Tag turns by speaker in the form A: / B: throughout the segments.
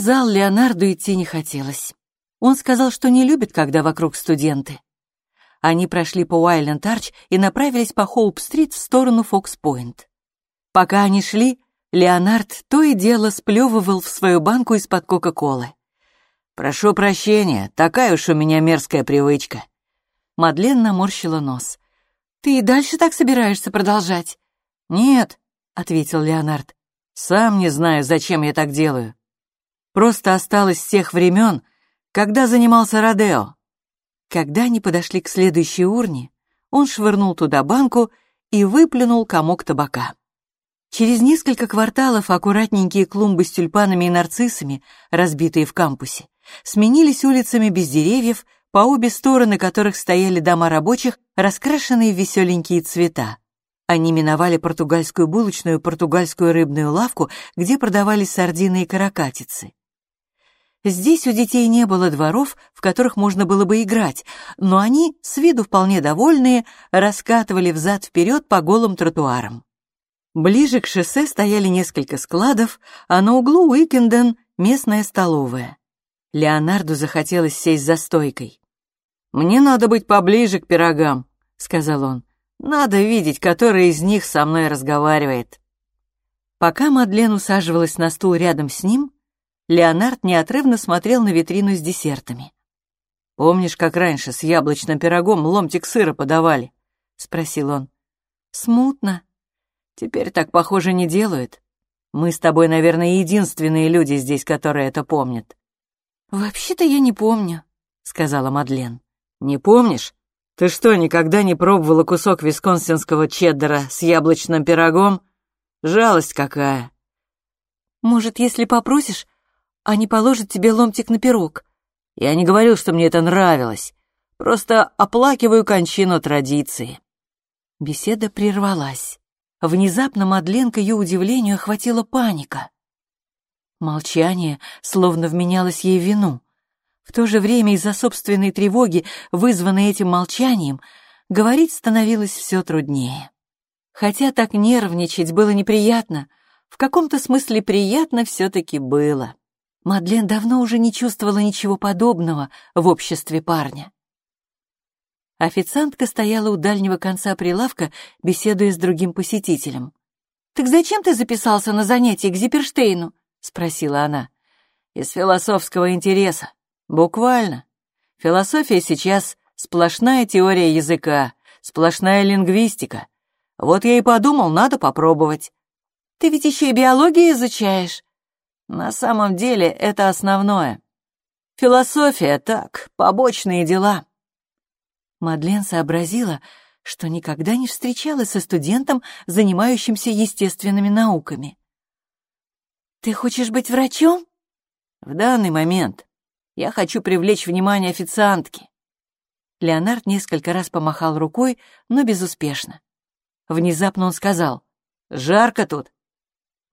A: зал Леонарду идти не хотелось. Он сказал, что не любит, когда вокруг студенты. Они прошли по Уайленд-Арч и направились по Хоуп-стрит в сторону Фокс-Пойнт. Пока они шли, Леонард то и дело сплевывал в свою банку из-под Кока-Колы.
B: «Прошу прощения, такая уж у меня мерзкая привычка».
A: Мадлен наморщила нос. «Ты и дальше так собираешься продолжать?»
B: «Нет», —
A: ответил Леонард.
B: «Сам не знаю, зачем я так делаю. Просто осталось с тех времен, когда занимался Родео».
A: Когда они подошли к следующей урне, он швырнул туда банку и выплюнул комок табака. Через несколько кварталов аккуратненькие клумбы с тюльпанами и нарциссами, разбитые в кампусе, сменились улицами без деревьев, по обе стороны которых стояли дома рабочих, раскрашенные в веселенькие цвета. Они миновали португальскую булочную португальскую рыбную лавку, где продавались сардины и каракатицы. Здесь у детей не было дворов, в которых можно было бы играть, но они, с виду вполне довольные, раскатывали взад-вперед по голым тротуарам. Ближе к шоссе стояли несколько складов, а на углу Уикенден — местная столовая. Леонарду захотелось сесть за стойкой.
B: «Мне надо быть поближе к пирогам», — сказал он. «Надо видеть, который из них со мной разговаривает».
A: Пока Мадлен усаживалась на стул рядом с ним, Леонард неотрывно смотрел на витрину с десертами.
B: «Помнишь, как раньше с яблочным пирогом ломтик сыра подавали?» — спросил он.
A: «Смутно.
B: Теперь так, похоже, не делают. Мы с тобой, наверное, единственные люди здесь, которые это помнят».
A: «Вообще-то я не помню», — сказала Мадлен.
B: «Не помнишь? Ты что, никогда не пробовала кусок висконсинского чеддера с яблочным пирогом? Жалость какая!»
A: «Может, если попросишь, они положат тебе ломтик на пирог.
B: Я не говорил, что мне это нравилось. Просто оплакиваю кончину традиции.
A: Беседа прервалась. Внезапно Мадлен к ее удивлению охватила паника. Молчание словно вменялось ей вину. В то же время из-за собственной тревоги, вызванной этим молчанием, говорить становилось все труднее. Хотя так нервничать было неприятно, в каком-то смысле приятно все-таки было. Мадлен давно уже не чувствовала ничего подобного в обществе парня. Официантка стояла у дальнего конца прилавка, беседуя с другим посетителем. «Так зачем ты записался на занятие к Зипперштейну?» — спросила она.
B: «Из философского интереса. Буквально. Философия сейчас сплошная теория языка, сплошная лингвистика. Вот я и подумал, надо попробовать».
A: «Ты ведь еще и биологию изучаешь?»
B: На самом деле это основное. Философия так, побочные дела.
A: Мадлен сообразила, что никогда не встречалась со студентом, занимающимся естественными науками. «Ты хочешь быть врачом?»
B: «В данный момент я хочу привлечь внимание официантки».
A: Леонард несколько раз помахал рукой, но безуспешно. Внезапно он сказал «Жарко тут».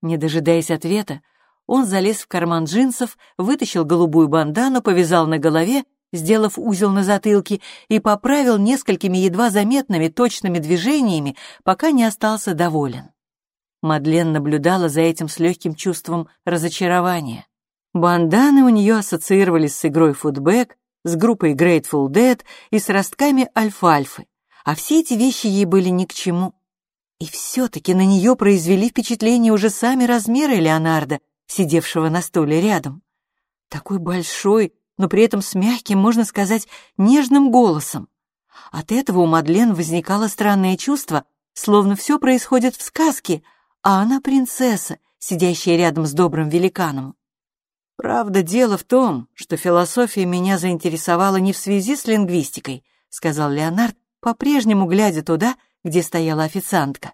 A: Не дожидаясь ответа, он залез в карман джинсов, вытащил голубую бандану, повязал на голове, сделав узел на затылке, и поправил несколькими едва заметными точными движениями, пока не остался доволен. Мадлен наблюдала за этим с легким чувством разочарования. Банданы у нее ассоциировались с игрой футбэк, с группой Grateful Dead и с ростками альфальфы, а все эти вещи ей были ни к чему. И все-таки на нее произвели впечатление уже сами размеры Леонардо, сидевшего на стуле рядом. Такой большой, но при этом с мягким, можно сказать, нежным голосом. От этого у Мадлен возникало странное чувство, словно все происходит в сказке, а она принцесса, сидящая рядом с добрым великаном.
B: «Правда, дело в том, что философия меня заинтересовала не в связи с лингвистикой», сказал Леонард, по-прежнему глядя туда, где стояла официантка.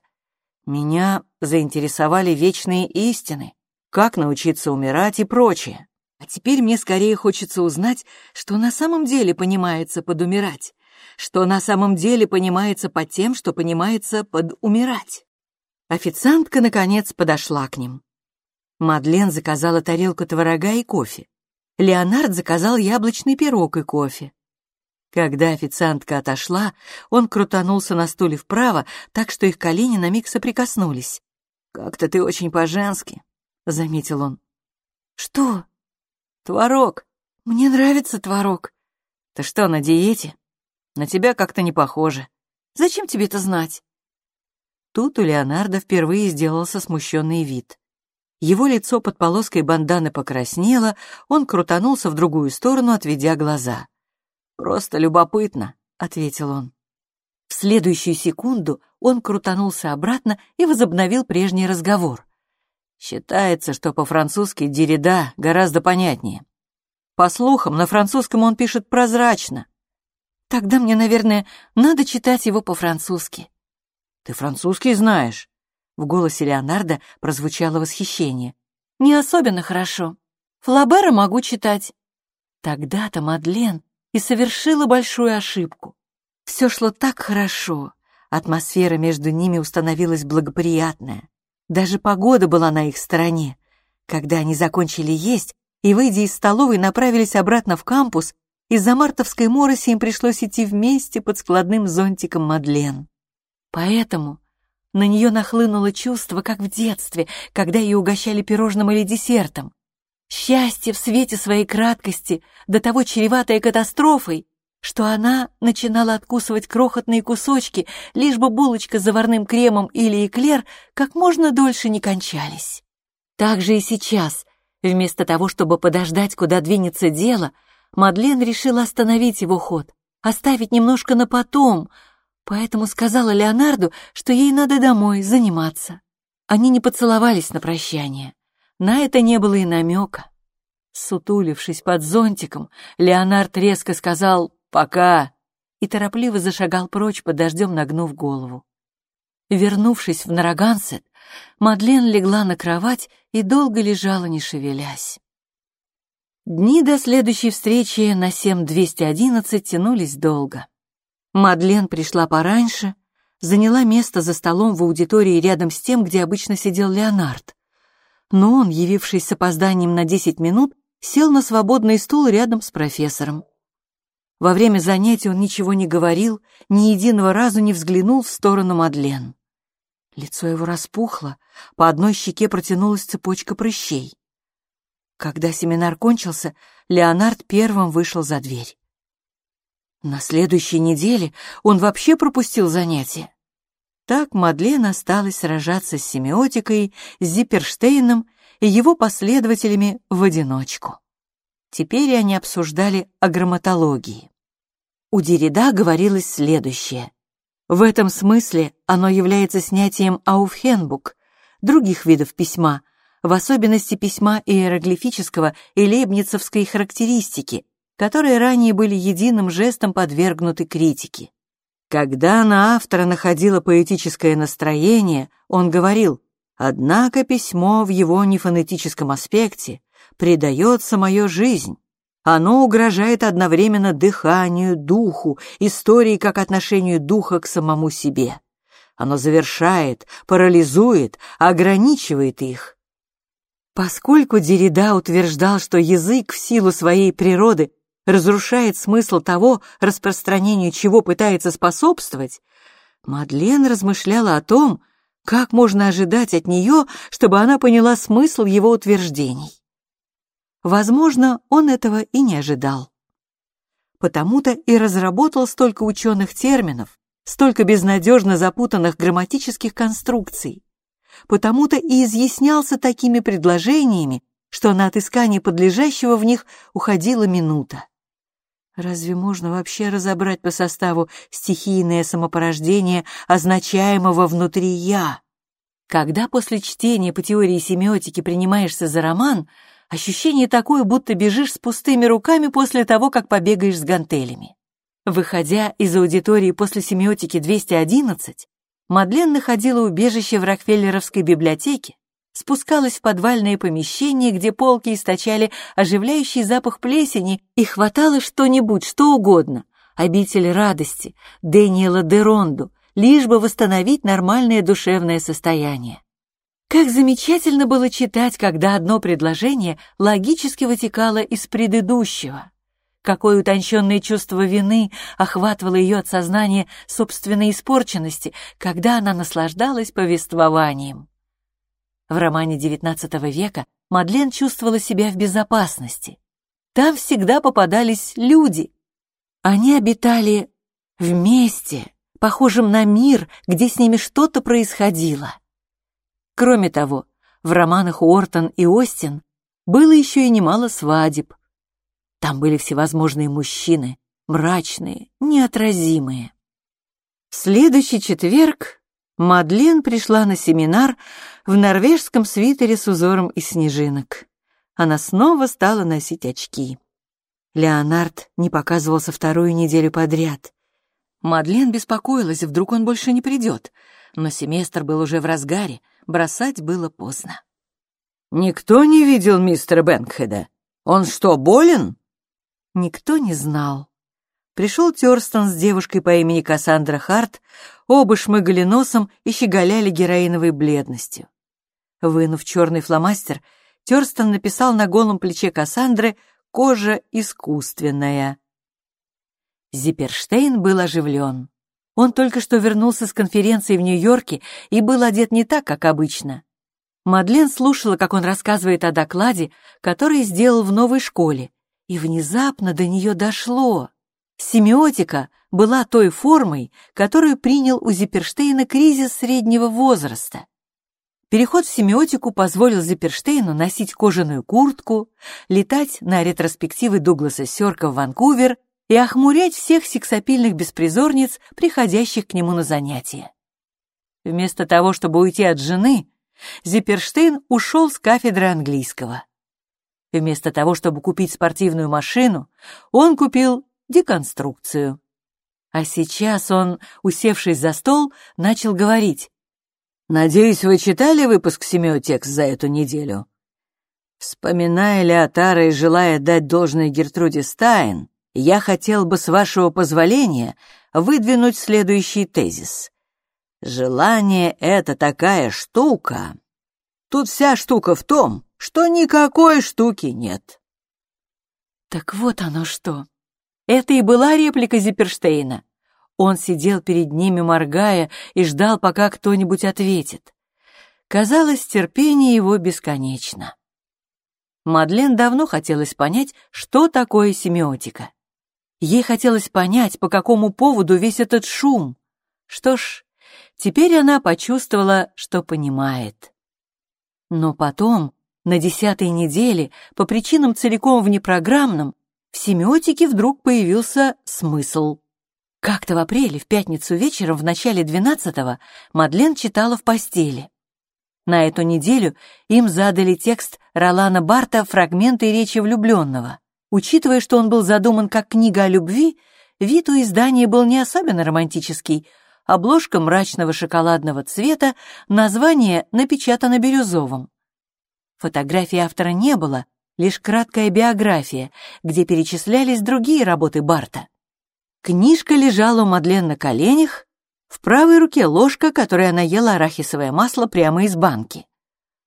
B: «Меня заинтересовали вечные истины, как научиться умирать и прочее. А теперь мне скорее хочется узнать, что на самом деле понимается под умирать, что на самом деле понимается под тем, что понимается под умирать. Официантка, наконец, подошла к ним. Мадлен заказала тарелку творога и кофе. Леонард заказал яблочный пирог и кофе. Когда официантка отошла, он крутанулся на стуле вправо, так что их колени на миг соприкоснулись. «Как-то ты очень по-женски», — заметил он.
A: «Что?»
B: Творог.
A: Мне нравится творог.
B: Ты что, на диете? На тебя как-то не похоже.
A: Зачем тебе это знать?
B: Тут у Леонардо впервые сделался смущенный вид. Его лицо под полоской банданы покраснело, он крутанулся в другую сторону, отведя глаза. «Просто любопытно», — ответил он. В следующую секунду он крутанулся обратно и возобновил прежний разговор. Считается, что по-французски «дереда» гораздо понятнее. По слухам, на французском он пишет прозрачно.
A: Тогда мне, наверное, надо читать его по-французски.
B: Ты французский знаешь? В голосе Леонардо прозвучало восхищение.
A: Не особенно хорошо. Флабера могу читать.
B: Тогда-то Мадлен и совершила большую ошибку. Все шло так хорошо, атмосфера между ними установилась благоприятная. Даже погода была на их стороне. Когда они закончили есть и, выйдя из столовой, направились обратно в кампус, из-за мартовской мороси им пришлось идти вместе под складным зонтиком Мадлен. Поэтому на нее нахлынуло чувство, как в детстве, когда ее угощали пирожным или десертом. Счастье в свете своей краткости, до того чреватое катастрофой, что она начинала откусывать крохотные кусочки, лишь бы булочка с заварным кремом или эклер как можно дольше не кончались. Так же и сейчас, вместо того, чтобы подождать, куда двинется дело, Мадлен решила остановить его ход, оставить немножко на потом, поэтому сказала Леонарду, что ей надо домой заниматься. Они не поцеловались на прощание. На это не было и намека. Сутулившись под зонтиком, Леонард резко сказал «Пока!» и торопливо зашагал прочь под дождем, нагнув голову. Вернувшись в Нарагансет, Мадлен легла на кровать и долго лежала, не шевелясь. Дни до следующей встречи на 7-211 тянулись долго. Мадлен пришла пораньше, заняла место за столом в аудитории рядом с тем, где обычно сидел Леонард. Но он, явившись с опозданием на 10 минут, сел на свободный стул рядом с профессором. Во время занятий он ничего не говорил, ни единого разу не взглянул в сторону Мадлен. Лицо его распухло, по одной щеке протянулась цепочка прыщей. Когда семинар кончился, Леонард первым вышел за дверь. На следующей неделе он вообще пропустил занятия. Так Мадлен осталась сражаться с семиотикой, с Зипперштейном и его последователями в одиночку. Теперь они обсуждали о грамматологии. У Деррида говорилось следующее. В этом смысле оно является снятием ауфхенбук, других видов письма, в особенности письма иероглифического и лейбницевской характеристики, которые ранее были единым жестом подвергнуты критике. Когда на автора находило поэтическое настроение, он говорил, «Однако письмо в его нефонетическом аспекте придает самое жизнь, оно угрожает одновременно дыханию, духу, истории как отношению духа к самому себе. Оно завершает, парализует, ограничивает их. Поскольку Деррида утверждал, что язык в силу своей природы разрушает смысл того, распространению чего пытается способствовать, Мадлен размышляла о том, как можно ожидать от нее, чтобы она поняла смысл его утверждений. Возможно, он этого и не ожидал. Потому-то и разработал столько ученых терминов, столько безнадежно запутанных грамматических конструкций. Потому-то и изъяснялся такими предложениями, что на отыскание подлежащего в них уходила минута. Разве можно вообще разобрать по составу стихийное самопорождение, означаемого внутри «я»? Когда после чтения по теории семиотики принимаешься за роман — Ощущение такое, будто бежишь с пустыми руками после того, как побегаешь с гантелями. Выходя из аудитории после семиотики 211, Мадлен находила убежище в Рокфеллеровской библиотеке, спускалась в подвальное помещение, где полки источали оживляющий запах плесени, и хватало что-нибудь, что угодно, обитель радости, Дэниела Деронду, лишь бы восстановить нормальное душевное состояние. Как замечательно было читать, когда одно предложение логически вытекало из предыдущего. Какое утонченное чувство вины охватывало ее от сознания собственной испорченности, когда она наслаждалась повествованием. В романе XIX века Мадлен чувствовала себя в безопасности.
A: там всегда попадались люди. Они обитали вместе, похожим на мир, где с ними что-то происходило. Кроме того, в романах Уортон и Остин было еще и немало свадеб. Там были всевозможные мужчины, мрачные, неотразимые. В следующий четверг Мадлен пришла на семинар в норвежском свитере с узором из снежинок. Она снова стала носить очки. Леонард не показывался вторую неделю подряд. Мадлен беспокоилась, вдруг он больше не придет, но семестр был уже в разгаре, бросать было поздно.
B: «Никто не видел мистера Бэнкхеда? Он что, болен?»
A: Никто не знал. Пришел Тёрстон с девушкой по имени Кассандра Харт, оба шмыгали носом и щеголяли героиновой бледностью. Вынув черный фломастер, Тёрстон написал на голом плече Кассандры «Кожа искусственная». Зипперштейн был оживлен. Он только что вернулся с конференции в Нью-Йорке и был одет не так, как обычно. Мадлен слушала, как он рассказывает о докладе, который сделал в новой школе, и внезапно до нее дошло. Семиотика была той формой, которую принял у Зипперштейна кризис среднего возраста. Переход в семиотику позволил Зипперштейну носить кожаную куртку, летать на ретроспективы Дугласа Сёрка в Ванкувер и охмурять всех сексапильных беспризорниц, приходящих к нему на занятия. Вместо того, чтобы уйти от жены, Зипперштейн ушел с кафедры английского. Вместо того, чтобы купить спортивную машину, он купил деконструкцию. А сейчас он, усевшись за стол, начал говорить.
B: «Надеюсь, вы читали выпуск «Семиотекст» за эту неделю?» Вспоминая Леотара и желая дать должное Гертруде Стайн, я хотел бы, с вашего позволения, выдвинуть следующий тезис. Желание — это такая штука. Тут вся штука в том, что никакой штуки нет.
A: Так вот оно что. Это и была реплика Зипперштейна. Он сидел перед ними, моргая, и ждал, пока кто-нибудь ответит. Казалось, терпение его бесконечно. Мадлен давно хотелось понять, что такое семиотика. Ей хотелось понять, по какому поводу весь этот шум. Что ж, теперь она почувствовала, что понимает. Но потом, на десятой неделе, по причинам целиком внепрограммным, в семиотике вдруг появился смысл. Как-то в апреле, в пятницу вечером, в начале двенадцатого, Мадлен читала в постели. На эту неделю им задали текст Ролана Барта «Фрагменты речи влюбленного». Учитывая, что он был задуман как книга о любви, вид у издания был не особенно романтический. Обложка мрачного шоколадного цвета, название напечатано бирюзовым. Фотографии автора не было, лишь краткая биография, где перечислялись другие работы Барта. Книжка лежала у Мадлен на коленях, в правой руке ложка, которой она ела арахисовое масло прямо из банки.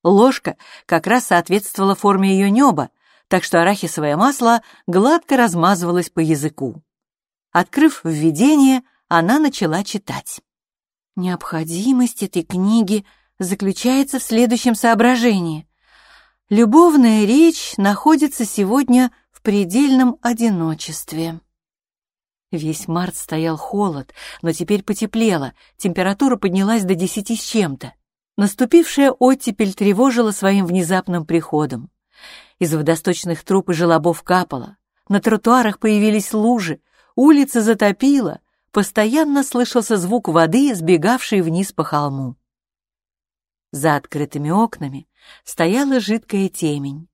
A: Ложка как раз соответствовала форме ее неба, так что арахисовое масло гладко размазывалось по языку. Открыв введение, она начала читать. Необходимость этой книги заключается в следующем соображении. Любовная речь находится сегодня в предельном одиночестве. Весь март стоял холод, но теперь потеплело, температура поднялась до десяти с чем-то. Наступившая оттепель тревожила своим внезапным приходом. Из водосточных труб и желобов капало, на тротуарах появились лужи, улица затопила, постоянно слышался звук воды, сбегавшей вниз по холму. За открытыми окнами стояла жидкая темень.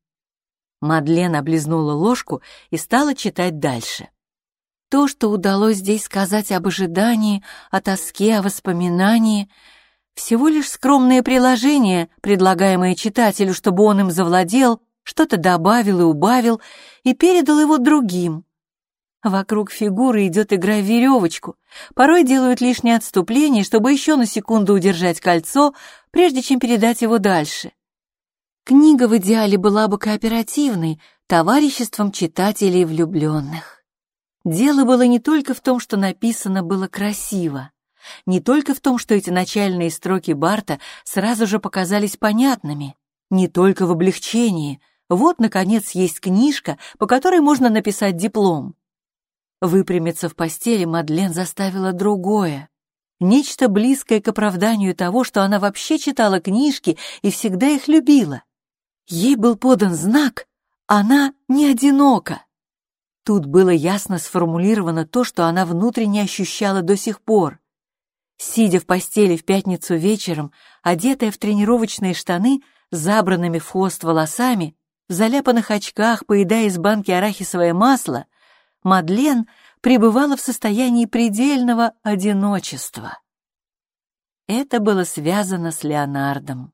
A: Мадлен облизнула ложку и стала читать дальше. То, что удалось здесь сказать об ожидании, о тоске, о воспоминании, всего лишь скромное приложение, предлагаемое читателю, чтобы он им завладел, что-то добавил и убавил и передал его другим. Вокруг фигуры идет игра в веревочку. Порой делают лишнее отступление, чтобы еще на секунду удержать кольцо, прежде чем передать его дальше. Книга в идеале была бы кооперативной, товариществом читателей влюбленных. Дело было не только в том, что написано было красиво, не только в том, что эти начальные строки Барта сразу же показались понятными, не только в облегчении, Вот, наконец, есть книжка, по которой можно написать диплом. Выпрямиться в постели Мадлен заставила другое. Нечто близкое к оправданию того, что она вообще читала книжки и всегда их любила. Ей был подан знак «Она не одинока». Тут было ясно сформулировано то, что она внутренне ощущала до сих пор. Сидя в постели в пятницу вечером, одетая в тренировочные штаны, забранными в хвост волосами, в заляпанных очках, поедая из банки арахисовое масло, Мадлен пребывала в состоянии предельного одиночества. Это было связано с Леонардом.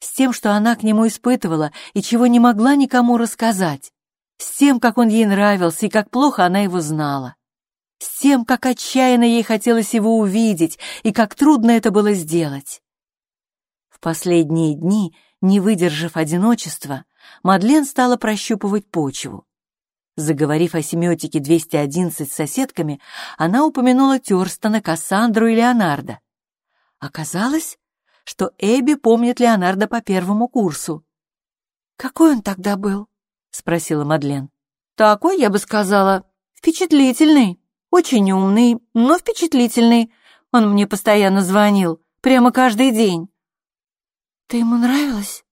A: С тем, что она к нему испытывала и чего не могла никому рассказать. С тем, как он ей нравился и как плохо она его знала. С тем, как отчаянно ей хотелось его увидеть и как трудно это было сделать. В последние дни, не выдержав одиночества, Мадлен стала прощупывать почву. Заговорив о семиотике 211 с соседками, она упомянула Тёрстона, Кассандру и Леонардо. Оказалось, что Эбби помнит Леонардо по первому курсу. «Какой он тогда был?» — спросила Мадлен. «Такой, я бы сказала, впечатлительный, очень умный, но впечатлительный. Он мне постоянно звонил, прямо каждый день». «Ты ему нравилась?»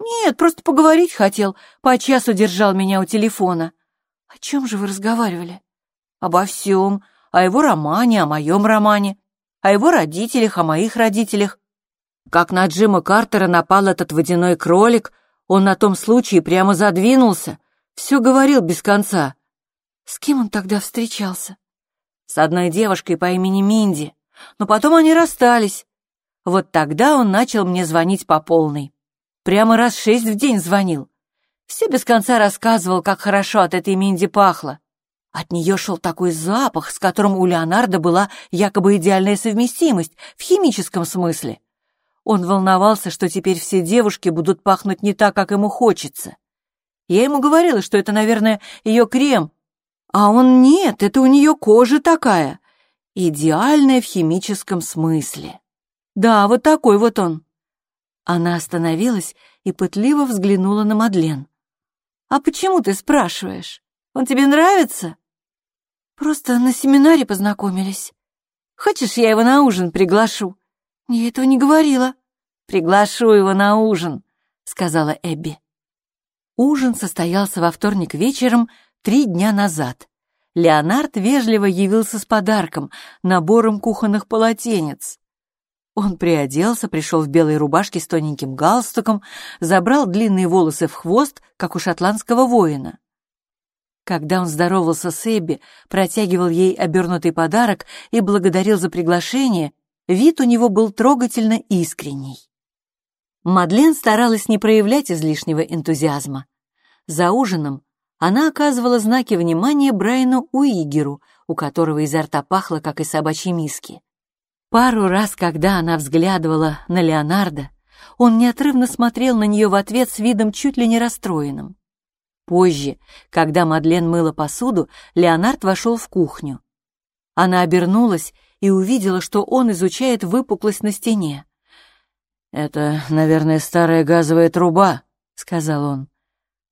A: «Нет, просто поговорить хотел. По часу держал меня у телефона». «О чем же вы разговаривали?» «Обо всем. О его романе, о моем романе. О его родителях, о моих родителях. Как на Джима Картера напал этот водяной кролик, он на том случае прямо задвинулся. Все говорил без конца». «С кем он тогда встречался?» «С одной девушкой по имени Минди. Но потом они расстались. Вот тогда он начал мне звонить по полной. Прямо раз шесть в день звонил. Все без конца рассказывал, как хорошо от этой Минди пахло. От нее шел такой запах, с которым у Леонардо была якобы идеальная совместимость в химическом смысле. Он волновался, что теперь все девушки будут пахнуть не так, как ему хочется. Я ему говорила, что это, наверное, ее крем. А он нет, это у нее кожа такая. Идеальная в химическом смысле. Да, вот такой вот он. Она остановилась и пытливо взглянула на Мадлен. «А почему ты спрашиваешь? Он тебе нравится?» «Просто на семинаре познакомились. Хочешь, я его на ужин приглашу?» «Я этого не говорила». «Приглашу его на ужин», — сказала Эбби. Ужин состоялся во вторник вечером три дня назад. Леонард вежливо явился с подарком, набором кухонных полотенец. Он приоделся, пришел в белой рубашке с тоненьким галстуком, забрал длинные волосы в хвост, как у шотландского воина. Когда он здоровался с Эбби, протягивал ей обернутый подарок и благодарил за приглашение, вид у него был трогательно искренний. Мадлен старалась не проявлять излишнего энтузиазма. За ужином она оказывала знаки внимания Брайану Уигеру, у которого изо рта пахло, как из собачьей миски. Пару раз, когда она взглядывала на Леонардо, он неотрывно смотрел на нее в ответ с видом чуть ли не расстроенным. Позже, когда Мадлен мыла посуду, Леонард вошел в кухню. Она обернулась и увидела, что он изучает выпуклость на стене. «Это, наверное, старая газовая труба», — сказал он.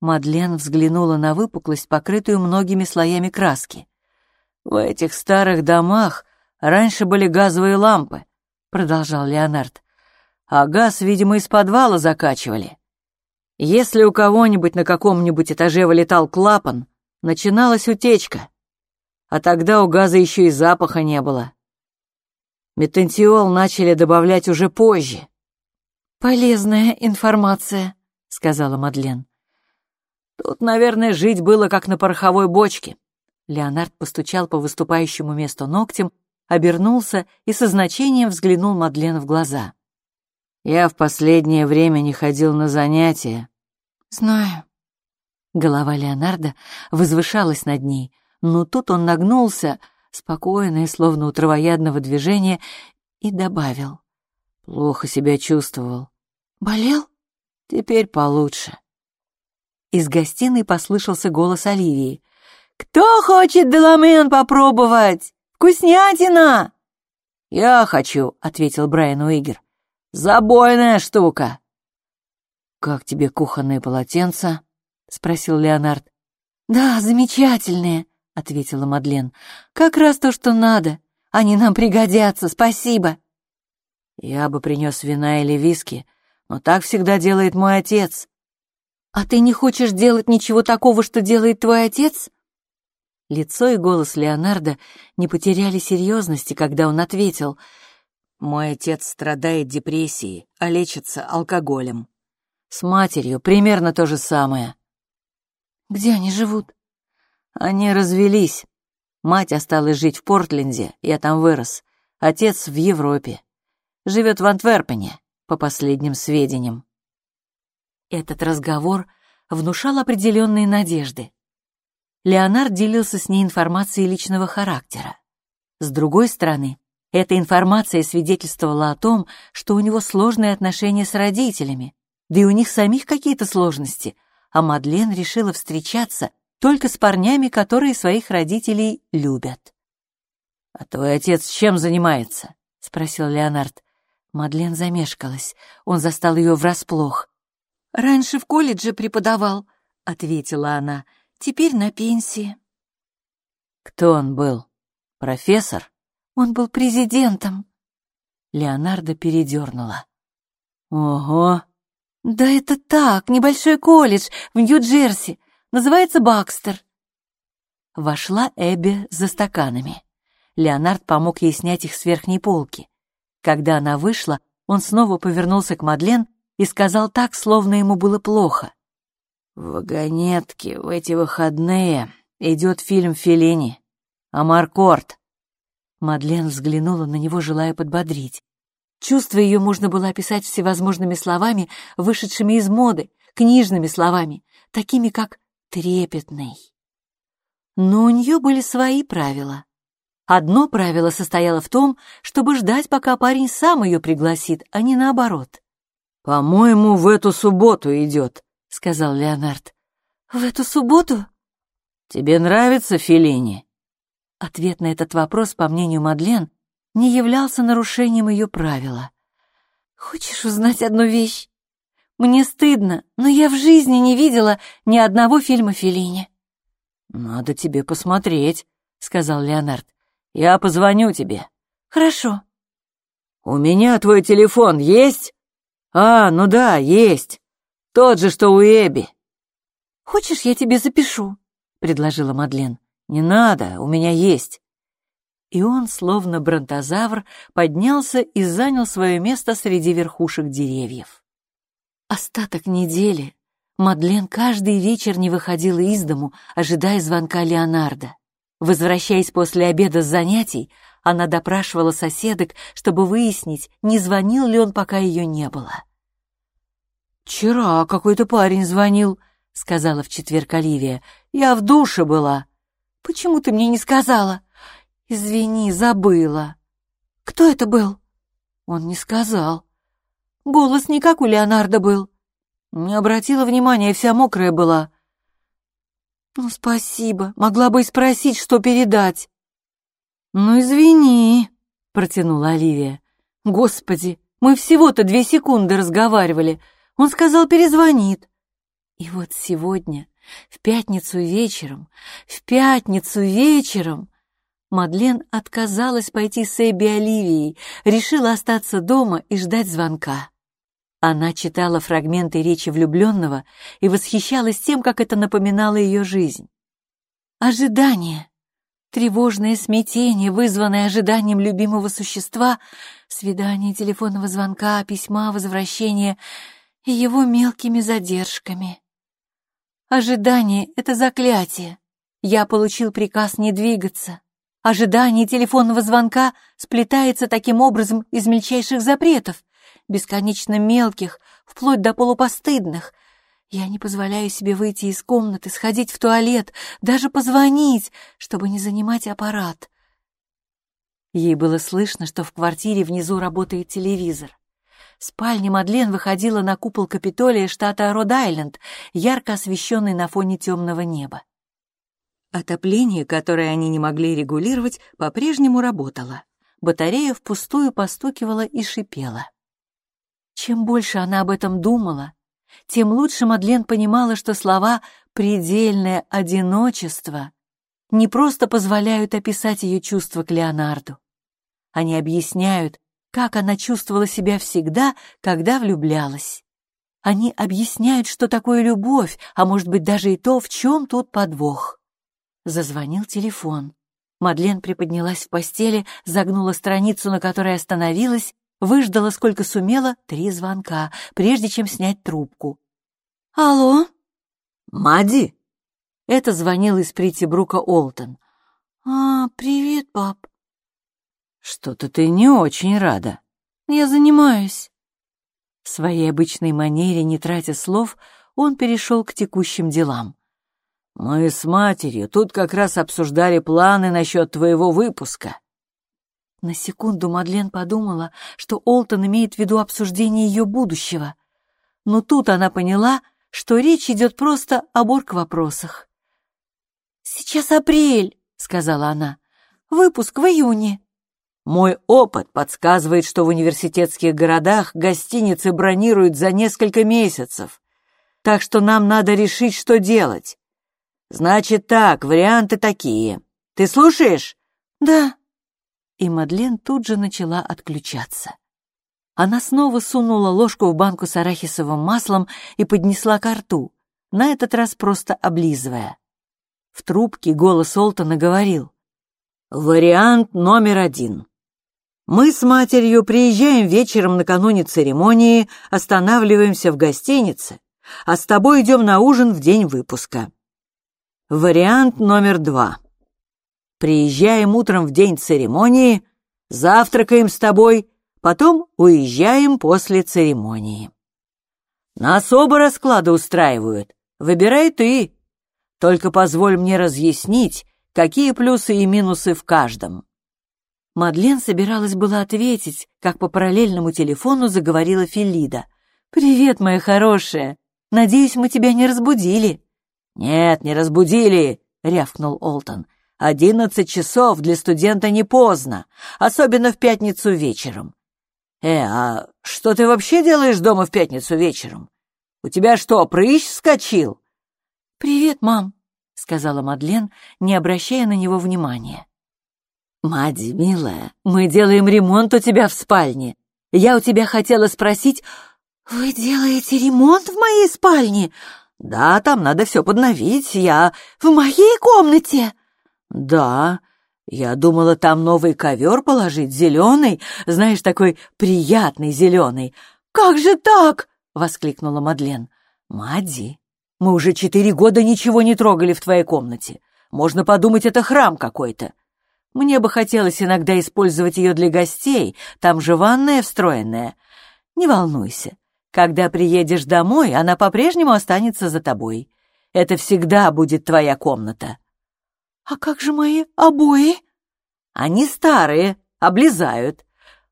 A: Мадлен взглянула на выпуклость, покрытую многими слоями краски. «В этих старых домах Раньше были газовые лампы, продолжал Леонард. А газ, видимо, из подвала закачивали. Если у кого-нибудь на каком-нибудь этаже вылетал клапан, начиналась утечка. А тогда у газа еще и запаха не было. Метантиол начали добавлять уже позже. «Полезная информация», — сказала Мадлен. «Тут, наверное, жить было как на пороховой бочке». Леонард постучал по выступающему месту ногтем обернулся и со значением взглянул Мадлен в глаза. «Я в последнее время не ходил на занятия». «Знаю». Голова Леонардо возвышалась над ней, но тут он нагнулся, спокойно и словно у травоядного движения, и добавил. «Плохо себя чувствовал». «Болел?» «Теперь получше». Из гостиной послышался голос Оливии. «Кто хочет деламен попробовать?» Вкуснятина!» «Я хочу», — ответил Брайан Уигер. «Забойная штука!» «Как тебе кухонные полотенца?» спросил Леонард.
B: «Да, замечательные», — ответила Мадлен. «Как раз то, что надо. Они нам пригодятся, спасибо».
A: «Я бы принес вина или виски, но так всегда делает мой отец».
B: «А ты не хочешь делать ничего такого, что делает твой отец?»
A: Лицо и голос Леонардо не потеряли серьезности, когда он ответил. «Мой отец страдает депрессией, а лечится алкоголем. С матерью примерно то же самое».
B: «Где они живут?»
A: «Они развелись. Мать осталась жить в Портленде, я там вырос. Отец в Европе. Живет в Антверпене, по последним сведениям».
B: Этот разговор внушал определенные надежды. Леонард делился с ней информацией личного характера. С другой стороны, эта информация свидетельствовала о том, что у него сложные отношения с родителями, да и у них самих какие-то сложности, а Мадлен решила встречаться только с парнями, которые своих родителей любят.
A: «А твой отец чем занимается?» — спросил Леонард.
B: Мадлен замешкалась. Он застал ее врасплох. «Раньше в колледже преподавал», — ответила она теперь на пенсии.
A: Кто он был? Профессор?
B: Он был президентом.
A: Леонардо передернула. Ого!
B: Да это так, небольшой колледж в Нью-Джерси. Называется Бакстер.
A: Вошла Эбби за стаканами. Леонард помог ей снять их с верхней полки. Когда она вышла, он снова повернулся к Мадлен и сказал так, словно ему было плохо. В вагонетке в эти выходные идет фильм Феллини «Амаркорд».
B: Мадлен взглянула на него, желая подбодрить. Чувство ее можно было описать всевозможными словами, вышедшими из моды, книжными словами, такими как «трепетный». Но у нее были свои правила. Одно правило состояло в том, чтобы ждать, пока парень сам ее пригласит, а не наоборот.
A: «По-моему, в эту субботу идет», — сказал Леонард.
B: «В эту субботу?»
A: «Тебе нравится Феллини?»
B: Ответ на этот вопрос, по мнению Мадлен, не являлся нарушением ее правила. «Хочешь узнать одну вещь? Мне стыдно, но я в жизни не видела ни одного фильма Феллини».
A: «Надо тебе посмотреть», — сказал Леонард. «Я позвоню тебе».
B: «Хорошо».
A: «У меня твой телефон есть?» «А, ну да, есть. Тот же, что у Эбби.
B: «Хочешь, я тебе запишу?» — предложила Мадлен.
A: «Не надо, у меня есть».
B: И он, словно бронтозавр, поднялся и занял свое место среди верхушек деревьев. Остаток недели Мадлен каждый вечер не выходила из дому, ожидая звонка Леонардо. Возвращаясь после обеда с занятий, она допрашивала соседок, чтобы выяснить, не звонил ли он, пока ее не было.
A: «Вчера какой-то парень звонил», — сказала в четверг Оливия. «Я в душе была».
B: «Почему ты мне не сказала?» «Извини, забыла». «Кто это был?»
A: Он не сказал.
B: «Голос не как у Леонардо был».
A: Не обратила внимания, вся мокрая была.
B: «Ну, спасибо. Могла бы и спросить, что передать».
A: «Ну, извини», — протянула Оливия.
B: «Господи, мы всего-то две секунды разговаривали. Он сказал, перезвонит. И вот сегодня, в пятницу вечером, в пятницу вечером, Мадлен отказалась пойти с Эбби Оливией, решила остаться дома и ждать звонка. Она читала фрагменты речи влюбленного и восхищалась тем, как это напоминало ее жизнь. Ожидание, тревожное смятение, вызванное ожиданием любимого существа, свидание, телефонного звонка, письма, возвращение — и его мелкими задержками. Ожидание — это заклятие. Я получил приказ не двигаться. Ожидание телефонного звонка сплетается таким образом из мельчайших запретов, бесконечно мелких, вплоть до полупостыдных. Я не позволяю себе выйти из комнаты, сходить в туалет, даже позвонить, чтобы не занимать аппарат. Ей было слышно, что в квартире внизу работает телевизор. Спальня Мадлен выходила на купол Капитолия штата Род-Айленд, ярко освещенный на фоне темного неба. Отопление, которое они не могли регулировать, по-прежнему работало. Батарея впустую постукивала и шипела. Чем больше она об этом думала, тем лучше Мадлен понимала, что слова предельное одиночество не просто позволяют описать ее чувства к Леонарду. Они объясняют, как она чувствовала себя всегда, когда влюблялась. Они объясняют, что такое любовь, а может быть даже и то, в чем тут подвох. Зазвонил телефон. Мадлен приподнялась в постели, загнула страницу, на которой остановилась, выждала сколько сумела, три звонка, прежде чем снять трубку. «Алло?»
A: «Мадди?»
B: Это звонил из Притибрука Олтон. «А, привет, пап».
A: «Что-то ты не очень рада».
B: «Я занимаюсь». В своей обычной манере, не тратя слов, он перешел к текущим делам.
A: «Мы с матерью тут как раз обсуждали планы насчет твоего выпуска».
B: На секунду Мадлен подумала, что Олтон имеет в виду обсуждение ее будущего. Но тут она поняла, что речь идет просто об орг-вопросах. «Сейчас апрель», — сказала она. «Выпуск в июне».
A: Мой опыт подсказывает, что в университетских городах гостиницы бронируют за несколько месяцев. Так что нам надо решить, что делать. Значит так, варианты такие. Ты слушаешь?
B: Да. И Мадлен тут же начала отключаться. Она снова сунула ложку в банку с арахисовым маслом и поднесла ко рту, на этот раз просто облизывая. В трубке голос Олтона говорил.
A: «Вариант номер один. Мы с матерью приезжаем вечером накануне церемонии, останавливаемся в гостинице, а с тобой идем на ужин в день выпуска. Вариант номер два. Приезжаем утром в день церемонии, завтракаем с тобой, потом уезжаем после церемонии. Нас оба расклады устраивают. Выбирай ты. Только позволь мне разъяснить, какие плюсы и минусы в каждом.
B: Мадлен собиралась была ответить, как по параллельному телефону заговорила Филида. «Привет, моя хорошая. Надеюсь, мы тебя не разбудили».
A: «Нет, не разбудили», — рявкнул Олтон. «Одиннадцать часов для студента не поздно, особенно в пятницу вечером». «Э, а что ты вообще делаешь дома в пятницу вечером? У тебя что, прыщ вскочил?»
B: «Привет, мам», — сказала Мадлен, не обращая на него внимания.
A: «Мадди, милая, мы делаем ремонт у тебя в спальне. Я у тебя хотела спросить...»
B: «Вы делаете ремонт в моей спальне?»
A: «Да, там надо все подновить, я...»
B: «В моей комнате?»
A: «Да, я думала, там новый ковер положить, зеленый, знаешь, такой приятный зеленый».
B: «Как же так?»
A: — воскликнула Мадлен. «Мадди, мы уже четыре года ничего не трогали в твоей комнате. Можно подумать, это храм какой-то. Мне бы хотелось иногда использовать ее для гостей, там же ванная встроенная. Не волнуйся, когда приедешь домой, она по-прежнему останется за тобой. Это всегда будет твоя комната.
B: А как же мои обои?
A: Они старые, облезают.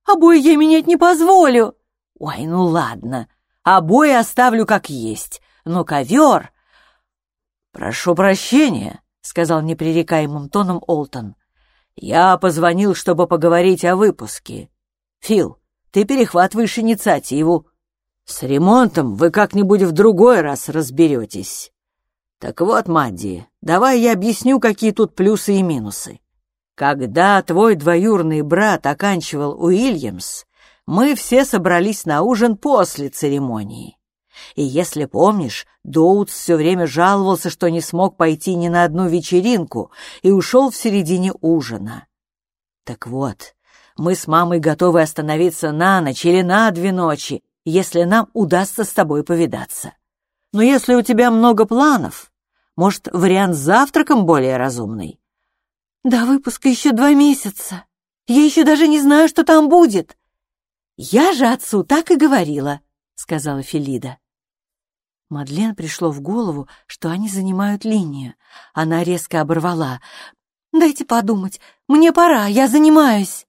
B: Обои я менять не позволю.
A: Ой, ну ладно, обои оставлю как есть, но ковер... Прошу прощения, — сказал непререкаемым тоном Олтон. Я позвонил, чтобы поговорить о выпуске. Фил, ты перехватываешь инициативу. С ремонтом вы как-нибудь в другой раз разберетесь. Так вот, Мадди, давай я объясню, какие тут плюсы и минусы. Когда твой двоюрный брат оканчивал Уильямс, мы все собрались на ужин после церемонии. И если помнишь, Доутс все время жаловался, что не смог пойти ни на одну вечеринку и ушел в середине ужина. Так вот, мы с мамой готовы остановиться на ночь или на две ночи, если нам удастся с тобой повидаться. Но если у тебя много планов, может, вариант с завтраком более разумный?
B: До выпуска еще два месяца. Я еще даже не знаю, что там будет. Я же отцу так и говорила, — сказала Филида. Мадлен пришло в голову, что они занимают линию. Она резко оборвала. «Дайте подумать. Мне пора, я занимаюсь».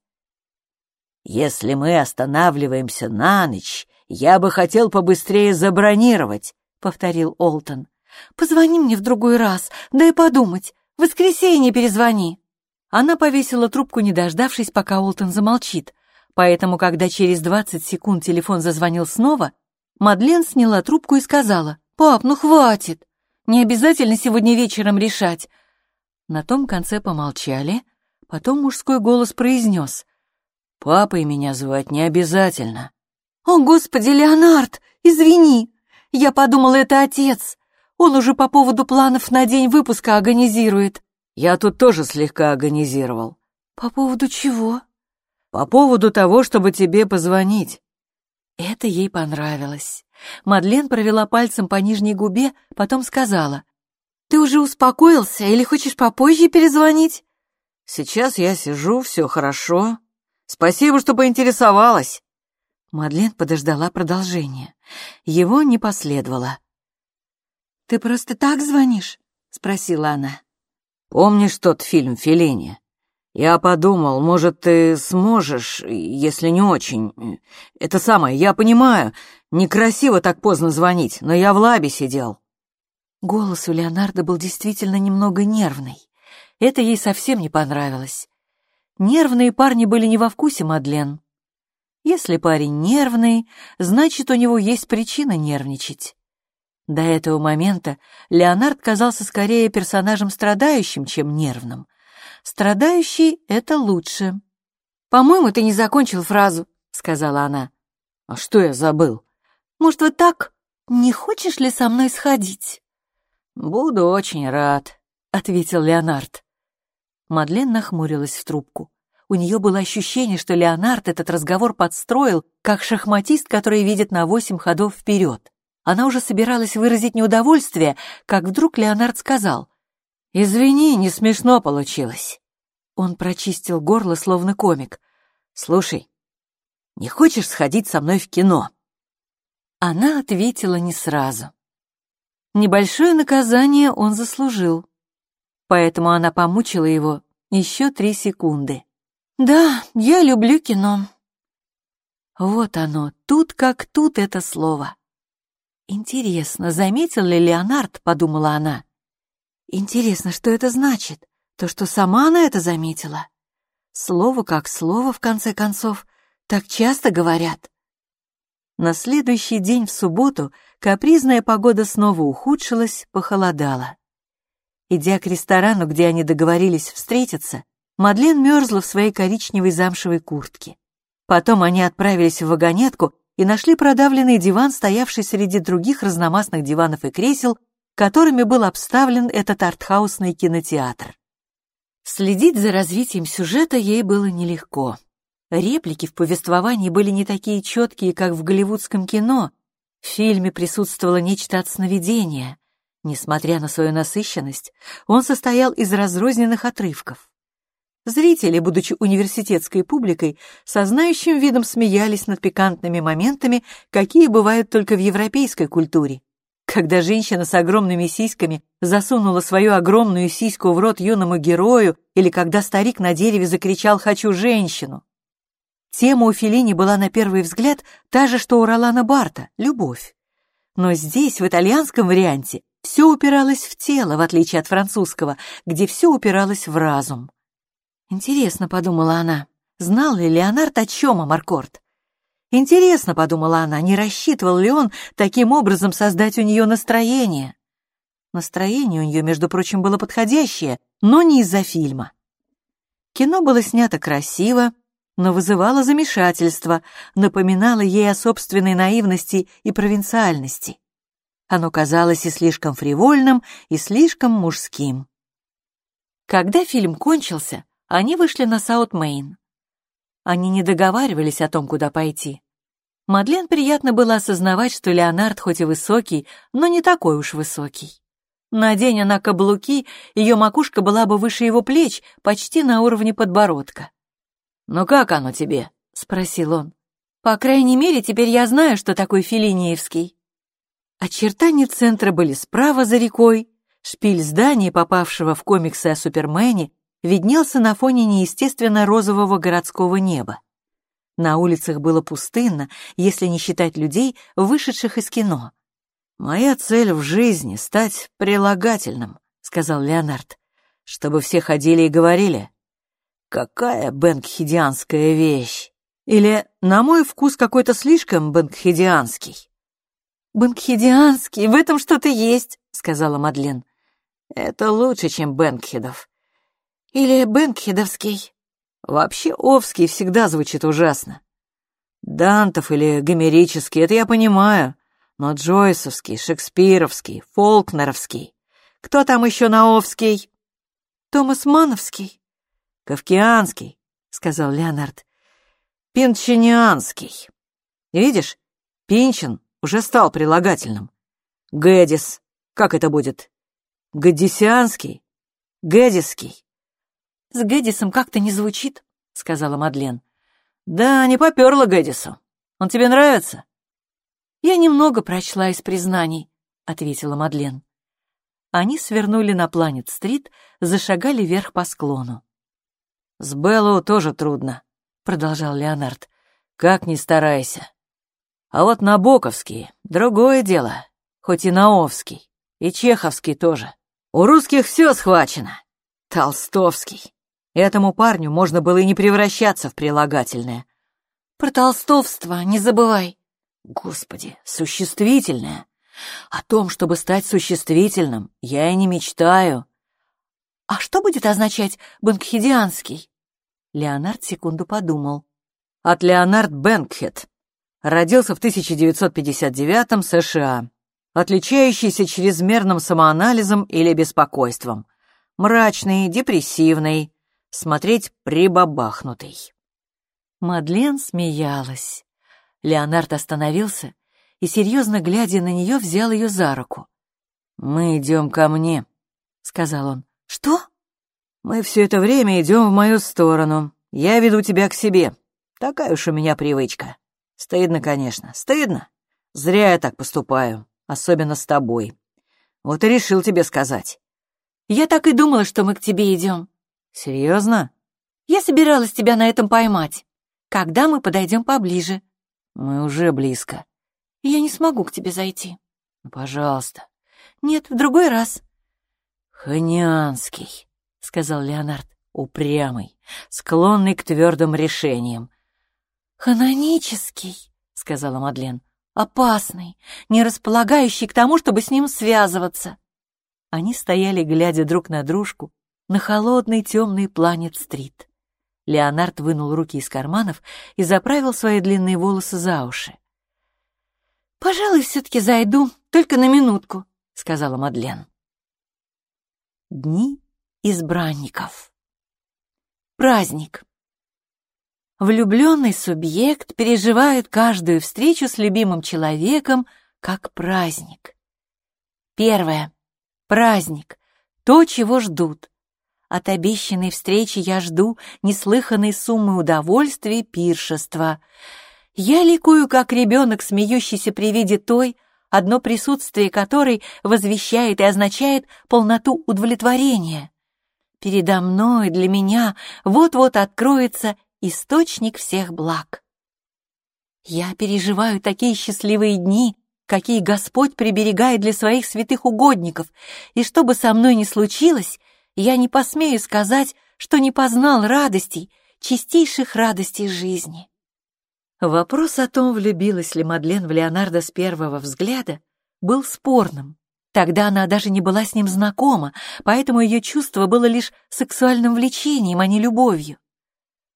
A: «Если мы останавливаемся на ночь, я бы хотел побыстрее забронировать», — повторил Олтон.
B: «Позвони мне в другой раз, дай подумать. В воскресенье перезвони». Она повесила трубку, не дождавшись, пока Олтон замолчит. Поэтому, когда через двадцать секунд телефон зазвонил снова, Мадлен сняла трубку и сказала, «Пап, ну хватит!
A: Не обязательно сегодня вечером решать». На том конце помолчали, потом мужской голос произнес. «Папой меня звать не обязательно». «О, Господи, Леонард, извини! Я подумала, это отец. Он уже по поводу планов на день выпуска организирует». «Я тут тоже слегка организировал». «По поводу чего?» «По поводу того, чтобы тебе позвонить». Это ей понравилось. Мадлен провела пальцем по нижней губе, потом сказала. «Ты уже успокоился или хочешь попозже перезвонить?» «Сейчас я сижу, все хорошо. Спасибо, что поинтересовалась». Мадлен подождала продолжения. Его не последовало. «Ты просто так звонишь?» — спросила она. «Помнишь тот фильм «Феллини»? Я подумал, может, ты сможешь, если не очень. Это самое, я понимаю, некрасиво так поздно звонить, но я в лабе сидел». Голос у Леонардо был действительно немного нервный. Это ей совсем не понравилось. Нервные парни были не во вкусе Мадлен. Если парень нервный, значит, у него есть причина нервничать. До этого момента Леонард казался скорее персонажем страдающим, чем нервным. Страдающий — это лучше. «По-моему, ты не закончил фразу», — сказала она. «А что я забыл?» «Может, вот так? Не хочешь ли со мной сходить?» «Буду очень рад», — ответил Леонард. Мадлен нахмурилась в трубку. У нее было ощущение, что Леонард этот разговор подстроил, как шахматист, который видит на восемь ходов вперед. Она уже собиралась выразить неудовольствие, как вдруг Леонард сказал. «Извини, не смешно получилось». Он прочистил горло, словно комик. «Слушай, не хочешь сходить со мной в кино?» Она ответила не сразу. Небольшое наказание он заслужил, поэтому она помучила его еще три секунды. Да, я люблю кино. Вот оно, тут как тут это слово. Интересно, заметил ли Леонард, подумала она. Интересно, что это значит? То, что сама она это заметила. Слово как слово, в конце концов, так часто говорят. На следующий день в субботу капризная погода снова ухудшилась, похолодала. Идя к ресторану, где они договорились встретиться, Мадлен мерзла в своей коричневой замшевой куртке. Потом они отправились в вагонетку и нашли продавленный диван, стоявший среди других разномастных диванов и кресел, которыми был обставлен этот артхаусный кинотеатр. Следить за развитием сюжета ей было нелегко. Реплики в повествовании были не такие четкие, как в голливудском кино. В фильме присутствовало нечто от сновидения. Несмотря на свою насыщенность, он состоял из разрозненных отрывков. Зрители, будучи университетской публикой, со знающим видом смеялись над пикантными моментами, какие бывают только в европейской культуре. Когда женщина с огромными сиськами засунула свою огромную сиську в рот юному герою, или когда старик на дереве закричал «Хочу женщину!». Тема у Феллини была на первый взгляд та же, что у Ролана Барта — любовь. Но здесь, в итальянском варианте, все упиралось в тело, в отличие от французского, где все упиралось в разум. Интересно, подумала она, знал ли Леонард о чем Амаркорд? Интересно, подумала она, не рассчитывал ли он таким образом создать у нее настроение? Настроение у нее, между прочим, было подходящее, но не из-за фильма. Кино было снято красиво, но вызывало замешательство, напоминало ей о собственной наивности и провинциальности. Оно казалось и слишком фривольным, и слишком мужским. Когда фильм кончился, они вышли на Саут-Мейн. Они не договаривались о том, куда пойти. Мадлен приятно было осознавать, что Леонард хоть и высокий, но не такой уж высокий. Надень она каблуки, ее макушка была бы выше его плеч, почти на уровне подбородка. «Ну как оно тебе?» — спросил он. «По крайней мере, теперь я знаю, что такое Филиниевский». Очертания центра были справа за рекой, шпиль здания, попавшего в комиксы о Супермене, виднелся на фоне неестественно розового городского неба. На улицах было пустынно, если не считать людей, вышедших из кино. «Моя цель в жизни — стать прилагательным», — сказал Леонард, «чтобы все ходили и говорили, какая бенгхидианская вещь, или, на мой вкус, какой-то слишком бенгхидианский». «Бенкхедианский, в этом что-то есть», — сказала Мадлен.
B: «Это лучше, чем Бенкхедов».
A: «Или Бенкхедовский».
B: Вообще Овский всегда звучит ужасно. Дантов или гомерический, это я понимаю, но Джойсовский, Шекспировский, Фолкнеровский. Кто там еще на Овский?
A: Томас Мановский.
B: Кавкианский, сказал Леонард. Пинчинианский. Видишь, Пинчин уже стал прилагательным. Гэдис, как это будет? Гэдисианский? Гэдиский?
A: С Гэдисом как-то не звучит, сказала Мадлен.
B: Да, не поперла Гэдису. Он тебе нравится?
A: Я немного прочла из признаний, ответила Мадлен. Они свернули на Планет-стрит, зашагали вверх по склону.
B: «С Беллоу тоже трудно», — продолжал Леонард. «Как ни старайся. А вот Набоковский — другое дело, хоть и Наовский, и Чеховский тоже. У русских все схвачено. Толстовский. Этому парню можно было и не превращаться в прилагательное.
A: Про толстовство не забывай.
B: Господи, существительное. О том, чтобы стать существительным, я и не мечтаю.
A: А что будет означать «бенкхедианский»? Леонард секунду подумал.
B: От Леонард Бенкхед. Родился в 1959-м США. Отличающийся чрезмерным самоанализом или беспокойством. Мрачный, депрессивный. Смотреть прибабахнутый.
A: Мадлен смеялась. Леонард остановился и, серьезно глядя на нее, взял ее за руку.
B: «Мы идем ко мне», — сказал он.
A: «Что?»
B: «Мы все это время идем в мою сторону. Я веду тебя к себе. Такая уж у меня привычка. Стыдно, конечно, стыдно. Зря я так поступаю, особенно с тобой. Вот и решил тебе сказать».
A: «Я так и думала, что мы к тебе идем».
B: «Серьезно?»
A: «Я собиралась тебя на этом поймать. Когда мы подойдем поближе?»
B: «Мы уже близко».
A: «Я не смогу к тебе зайти».
B: Ну, «Пожалуйста».
A: «Нет, в другой раз».
B: «Ханянский», — сказал Леонард, упрямый, склонный к твердым решениям.
A: «Ханонический», — сказала Мадлен, — «опасный, не располагающий к тому, чтобы с ним связываться». Они стояли, глядя друг на дружку, на холодный темный планет-стрит. Леонард вынул руки из карманов и заправил свои длинные волосы за уши. «Пожалуй, все-таки зайду, только на минутку», — сказала Мадлен. Дни избранников. Праздник. Влюбленный субъект переживает каждую встречу с любимым человеком как праздник. Первое. Праздник. То, чего ждут. От обещанной встречи я жду неслыханной суммы удовольствия и пиршества. Я ликую, как ребенок, смеющийся при виде той, одно присутствие которой возвещает и означает полноту удовлетворения. Передо мной, для меня, вот-вот откроется источник всех благ. Я переживаю такие счастливые дни, какие Господь приберегает для своих святых угодников, и что бы со мной ни случилось, я не посмею сказать, что не познал радостей, чистейших радостей жизни. Вопрос о том, влюбилась ли Мадлен в Леонардо с первого взгляда, был спорным. Тогда она даже не была с ним знакома, поэтому ее чувство было лишь сексуальным влечением, а не любовью.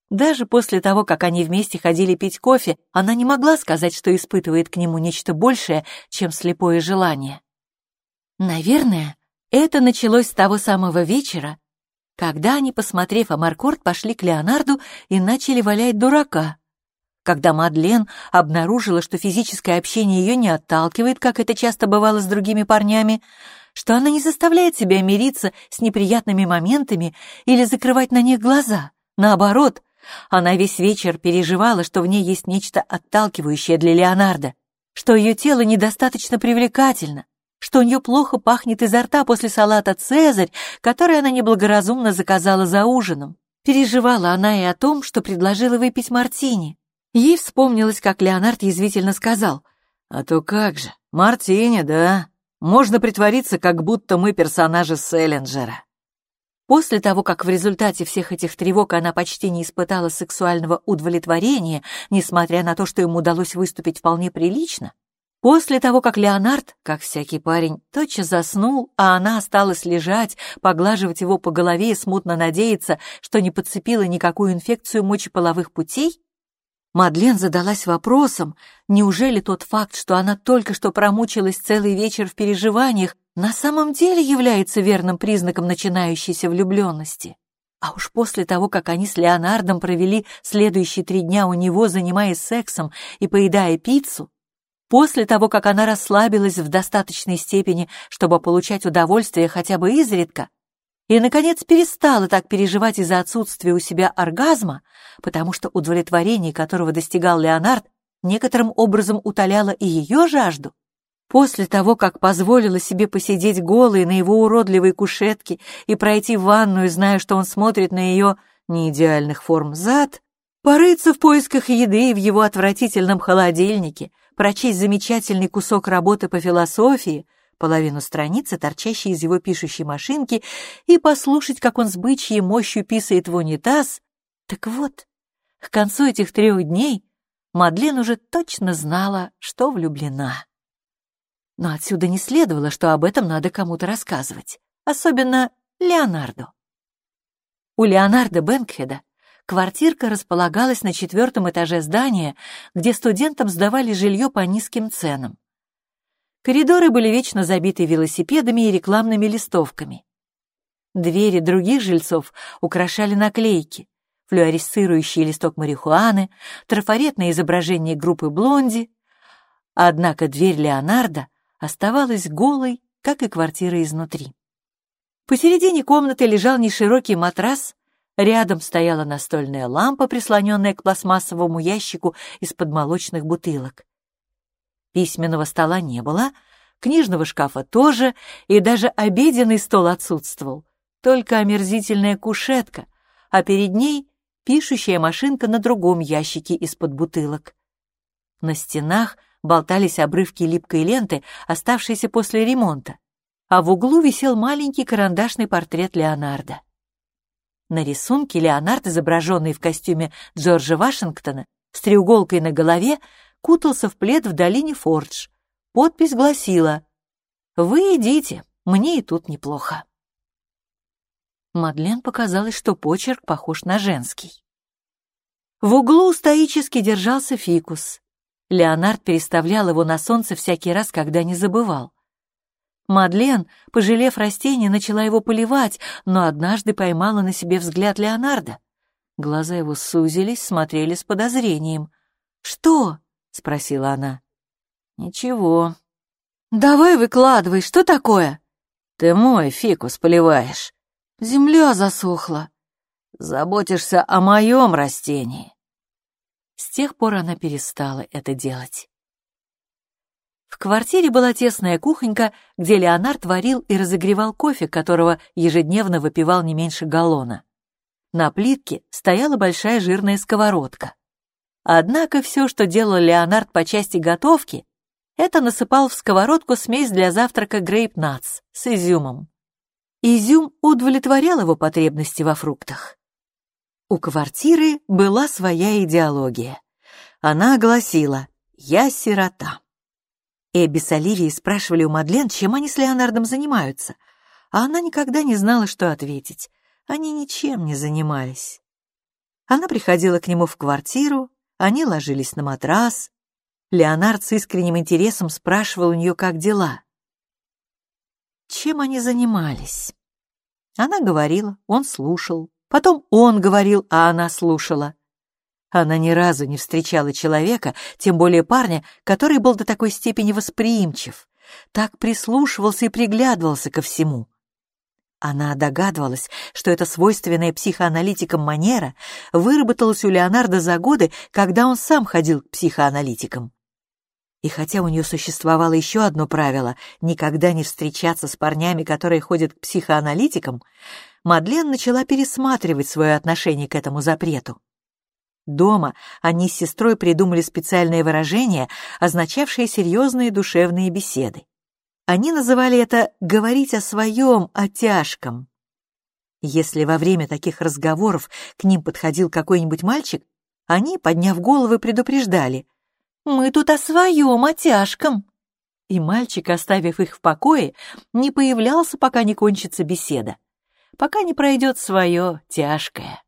A: Даже после того, как они вместе ходили пить кофе, она не могла сказать, что испытывает к нему нечто большее, чем слепое желание. Наверное, это началось с того самого вечера, когда они, посмотрев Амаркорд, пошли к Леонарду и начали валять дурака. Когда Мадлен обнаружила, что физическое общение ее не отталкивает, как это часто бывало с другими парнями, что она не заставляет себя мириться с неприятными моментами или закрывать на них глаза. Наоборот, она весь вечер переживала, что в ней есть нечто отталкивающее для Леонардо, что ее тело недостаточно привлекательно, что у нее плохо пахнет изо рта после салата «Цезарь», который она неблагоразумно заказала за ужином. Переживала она и о том, что предложила выпить мартини. Ей вспомнилось, как Леонард язвительно сказал,
B: «А то как же, мартини, да? Можно притвориться, как будто мы персонажи Селлинджера».
A: После того, как в результате всех этих тревог она почти не испытала сексуального удовлетворения, несмотря на то, что ему удалось выступить вполне прилично, После того, как Леонард, как всякий парень, тотчас заснул, а она осталась лежать, поглаживать его по голове и смутно надеяться, что не подцепила никакую инфекцию мочеполовых путей, Мадлен задалась вопросом, неужели тот факт, что она только что промучилась целый вечер в переживаниях, на самом деле является верным признаком начинающейся влюбленности? А уж после того, как они с Леонардом провели следующие три дня у него, занимаясь сексом и поедая пиццу, после того, как она расслабилась в достаточной степени, чтобы получать удовольствие хотя бы изредка, и, наконец, перестала так переживать из-за отсутствия у себя оргазма, потому что удовлетворение, которого достигал Леонард, некоторым образом утоляло и ее жажду. После того, как позволила себе посидеть голой на его уродливой кушетке и пройти в ванную, зная, что он смотрит на ее неидеальных форм зад, порыться в поисках еды в его отвратительном холодильнике, прочесть замечательный кусок работы по философии — половину страницы, торчащей из его пишущей машинки, и послушать, как он с бычьей мощью писает в унитаз. Так вот, к концу этих трех дней Мадлен уже точно знала, что влюблена. Но отсюда не следовало, что об этом надо кому-то рассказывать, особенно Леонарду. У Леонарда Бенкхеда квартирка располагалась на четвертом этаже здания, где студентам сдавали жилье по низким ценам. Коридоры были вечно забиты велосипедами и рекламными листовками. Двери других жильцов украшали наклейки, флюоресцирующий листок марихуаны, трафаретное изображение группы «Блонди». Однако дверь Леонардо оставалась голой, как и квартира изнутри. Посередине комнаты лежал неширокий матрас, рядом стояла настольная лампа, прислоненная к пластмассовому ящику из-под молочных бутылок. Письменного стола не было, книжного шкафа тоже, и даже обеденный стол отсутствовал. Только омерзительная кушетка, а перед ней пишущая машинка на другом ящике из-под бутылок. На стенах болтались обрывки липкой ленты, оставшиеся после ремонта, а в углу висел маленький карандашный портрет Леонардо. На рисунке Леонард, изображенный в костюме Джорджа Вашингтона, с треуголкой на голове, кутался в плед в долине Фордж. Подпись гласила «Вы идите, мне и тут неплохо». Мадлен показалось, что почерк похож на женский. В углу стоически держался фикус. Леонард переставлял его на солнце всякий раз, когда не забывал. Мадлен, пожалев растение, начала его поливать, но однажды поймала на себе взгляд Леонарда. Глаза его сузились, смотрели с подозрением. «Что?» — спросила она. «Ничего». «Давай выкладывай, что такое?» «Ты мой фикус поливаешь. Земля засохла. Заботишься о моем растении». С тех пор она перестала это делать. В квартире была тесная кухонька, где Леонард варил и разогревал кофе, которого ежедневно выпивал не меньше галлона. На плитке стояла большая жирная сковородка. Однако все, что делал Леонард по части готовки, это насыпал в сковородку смесь для завтрака грейп-натс с изюмом. Изюм удовлетворял его потребности во фруктах. У квартиры была своя идеология. Она гласила «Я сирота». Эбби с Оливией спрашивали у Мадлен, чем они с Леонардом занимаются, а она никогда не знала, что ответить. Они ничем не занимались. Она приходила к нему в квартиру, они ложились на матрас. Леонард с искренним интересом спрашивал у нее, как дела. Чем они занимались? Она говорила, он слушал. Потом он говорил, а она слушала. Она ни разу не встречала человека, тем более парня, который был до такой степени восприимчив, так прислушивался и приглядывался ко всему. Она догадывалась, что эта свойственная психоаналитикам манера выработалась у Леонардо за годы, когда он сам ходил к психоаналитикам. И хотя у нее существовало еще одно правило — никогда не встречаться с парнями, которые ходят к психоаналитикам, Мадлен начала пересматривать свое отношение к этому запрету. Дома они с сестрой придумали специальное выражение, означавшее серьезные душевные беседы. Они называли это «говорить о своем, о тяжком». Если во время таких разговоров к ним подходил какой-нибудь мальчик, они, подняв головы, предупреждали. «Мы тут о своем, о тяжком». И мальчик, оставив их в покое, не появлялся, пока не кончится беседа, пока не пройдет свое тяжкое.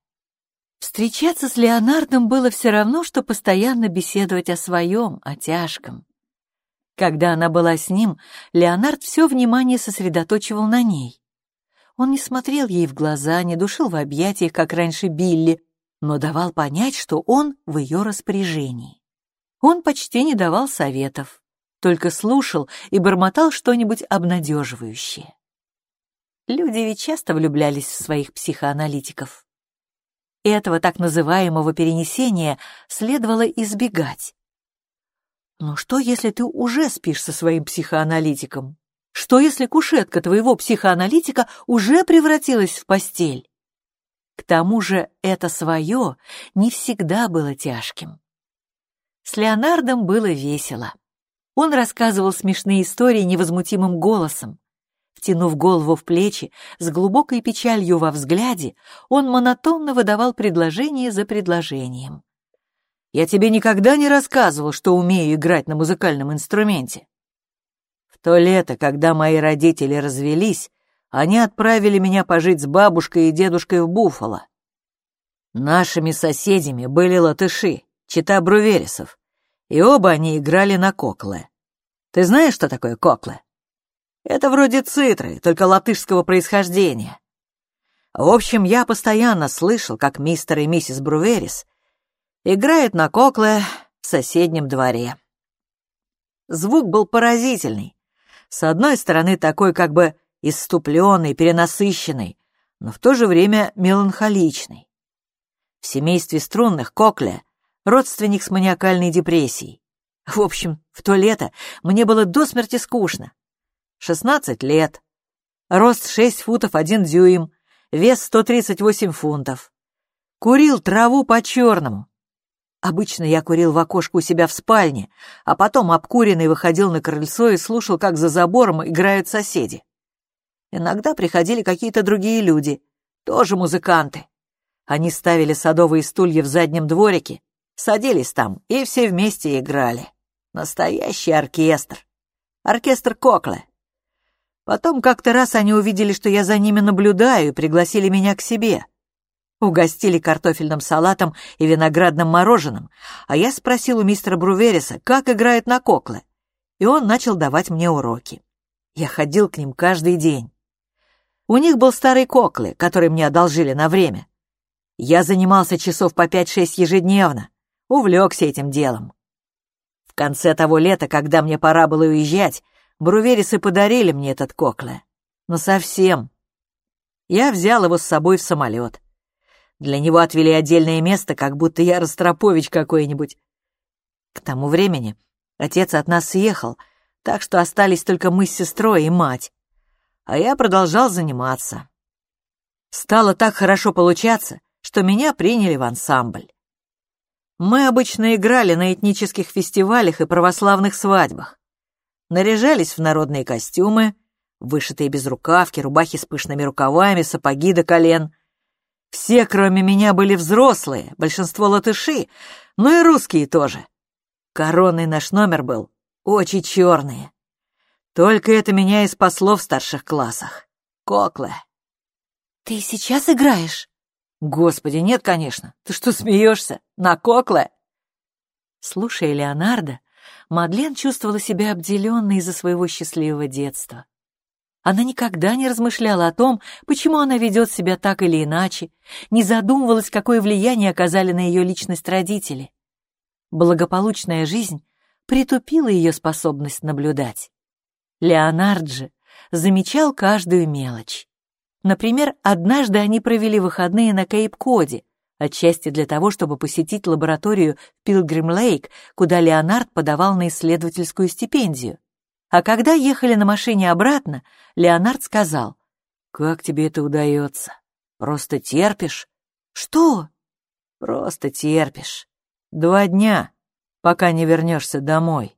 A: Встречаться с Леонардом было все равно, что постоянно беседовать о своем, о тяжком. Когда она была с ним, Леонард все внимание сосредоточивал на ней. Он не смотрел ей в глаза, не душил в объятиях, как раньше Билли, но давал понять, что он в ее распоряжении. Он почти не давал советов, только слушал и бормотал что-нибудь обнадеживающее. Люди ведь часто влюблялись в своих психоаналитиков. Этого так называемого перенесения следовало избегать. Но что, если ты уже спишь со своим психоаналитиком? Что, если кушетка твоего психоаналитика уже превратилась в постель? К тому же это свое не всегда было тяжким. С Леонардом было весело. Он рассказывал смешные истории невозмутимым голосом. Втянув голову в плечи, с глубокой печалью во взгляде, он монотонно выдавал предложение за предложением. «Я тебе никогда не рассказывал, что умею играть на музыкальном инструменте. В то лето, когда мои родители развелись, они отправили меня пожить с бабушкой и дедушкой в Буффало. Нашими соседями были латыши, чита Бруверисов, и оба они играли на кокле. Ты знаешь, что такое кокле? Это вроде цитры, только латышского происхождения. В общем, я постоянно слышал, как мистер и миссис Бруверис играют на кокле в соседнем дворе. Звук был поразительный. С одной стороны, такой как бы исступленный, перенасыщенный, но в то же время меланхоличный. В семействе струнных кокле — родственник с маниакальной депрессией. В общем, в то лето мне было до смерти скучно. 16 лет. Рост 6 футов 1 дюйм. Вес 138 фунтов. Курил траву по-черному. Обычно я курил в окошко у себя в спальне, а потом обкуренный выходил на крыльцо и слушал, как за забором играют соседи. Иногда приходили какие-то другие люди, тоже музыканты. Они ставили садовые стулья в заднем дворике, садились там и все вместе играли. Настоящий оркестр. Оркестр Кокле. Потом как-то раз они увидели, что я за ними наблюдаю, и пригласили меня к себе. Угостили картофельным салатом и виноградным мороженым, а я спросил у мистера Брувериса, как играет на кокле, и он начал давать мне уроки. Я ходил к ним каждый день. У них был старый кокле, который мне одолжили на время. Я занимался часов по пять-шесть ежедневно, увлекся этим делом. В конце того лета, когда мне пора было уезжать, Бруверисы подарили мне этот кокле. Но совсем. Я взял его с собой в самолет. Для него отвели отдельное место, как будто я Ростропович какой-нибудь. К тому времени отец от нас съехал, так что остались только мы с сестрой и мать. А я продолжал заниматься. Стало так хорошо получаться, что меня приняли в ансамбль. Мы обычно играли на этнических фестивалях и православных свадьбах наряжались в народные костюмы, вышитые безрукавки, рубахи с пышными рукавами, сапоги до колен. Все, кроме меня, были взрослые, большинство латыши, но и русские тоже. Коронный наш номер был очень черные. Только это меня и спасло в старших классах. Кокле.
B: «Ты сейчас играешь?»
A: «Господи, нет, конечно. Ты что, смеешься? На кокле?»
B: Слушая Леонардо, Мадлен чувствовала себя обделенной из-за своего счастливого детства. Она никогда не размышляла о том, почему она ведет себя так или иначе, не задумывалась, какое влияние оказали на ее личность родители. Благополучная жизнь притупила ее способность наблюдать. Леонард же замечал каждую мелочь. Например, однажды они провели выходные на Кейп-Коде, отчасти для того, чтобы посетить лабораторию Пилгрим-Лейк, куда Леонард подавал на исследовательскую стипендию. А когда ехали на машине обратно, Леонард сказал, «Как тебе это удается? Просто терпишь?» «Что?» «Просто терпишь. Два дня, пока не вернешься домой».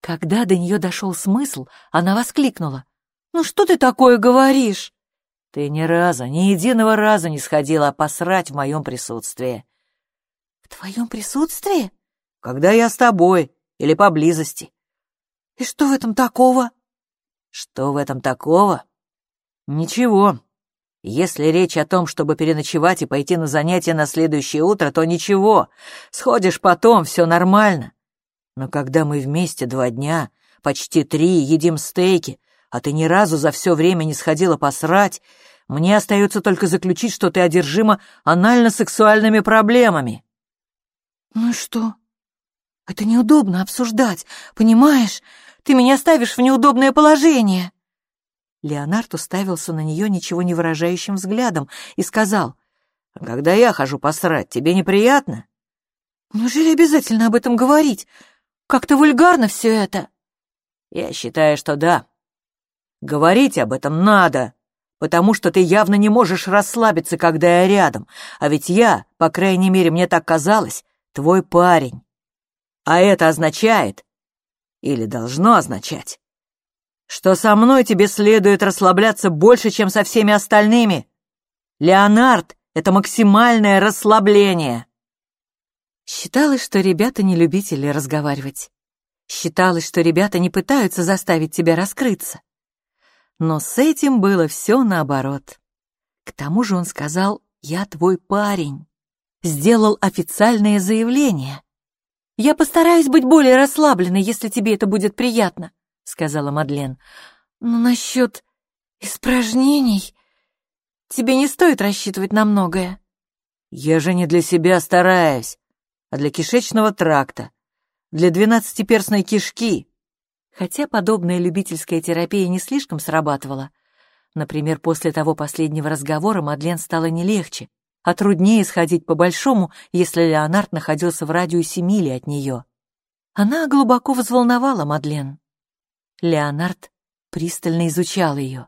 B: Когда до нее дошел смысл, она воскликнула. «Ну что ты такое говоришь?» Ты ни разу, ни единого раза не сходила посрать в моем присутствии. В твоем присутствии?
A: Когда я с тобой или поблизости.
B: «И что в этом такого?»
A: «Что в этом такого?» «Ничего. Если речь о том, чтобы переночевать и пойти на занятия на следующее утро, то ничего. Сходишь потом, все нормально. Но когда мы вместе два дня, почти три, едим стейки, а ты ни разу за все время не сходила посрать, мне остается только заключить, что ты одержима анально-сексуальными проблемами».
B: «Ну что? Это неудобно обсуждать, понимаешь? Ты меня ставишь в неудобное положение».
A: Леонард уставился на нее ничего не выражающим взглядом и сказал, «Когда я хожу посрать, тебе неприятно?»
B: «Неужели обязательно об этом говорить? Как-то вульгарно все это».
A: «Я считаю, что да. Говорить об этом надо, потому что ты явно не можешь расслабиться, когда я рядом, а ведь я, по крайней мере, мне так казалось, твой парень. А это означает, или должно означать, что со мной тебе следует расслабляться больше, чем со всеми остальными. Леонард — это максимальное расслабление.
B: Считалось, что ребята не любители разговаривать. Считалось, что ребята не пытаются заставить тебя раскрыться. Но с этим было все наоборот. К тому же он сказал «Я твой парень». Сделал официальное заявление. «Я постараюсь быть более расслабленной, если тебе это будет приятно», сказала Мадлен. «Но насчет испражнений тебе не стоит рассчитывать на многое».
A: «Я же не для себя стараюсь, а для кишечного тракта, для двенадцатиперстной кишки».
B: Хотя подобная любительская терапия не слишком срабатывала. Например, после того последнего разговора Мадлен стало не легче, а труднее сходить по-большому, если Леонард находился в радиусе мили от нее. Она глубоко взволновала Мадлен. Леонард пристально изучал ее.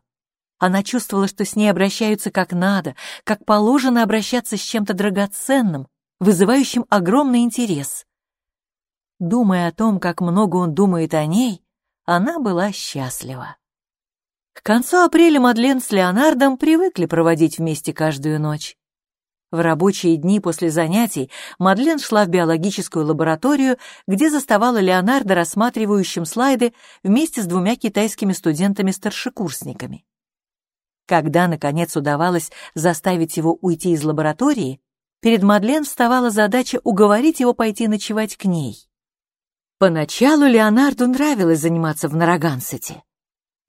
B: Она чувствовала, что с ней обращаются как надо, как положено обращаться с чем-то драгоценным, вызывающим огромный интерес. Думая о том, как много он думает о ней, она была счастлива. К концу апреля Мадлен с Леонардом привыкли проводить вместе каждую ночь. В рабочие дни после занятий Мадлен шла в биологическую лабораторию, где заставала Леонардо рассматривающим слайды вместе с двумя китайскими студентами-старшекурсниками. Когда, наконец, удавалось заставить его уйти из лаборатории, перед Мадлен вставала задача уговорить его пойти ночевать к ней. Поначалу Леонарду нравилось заниматься в Нарагансете.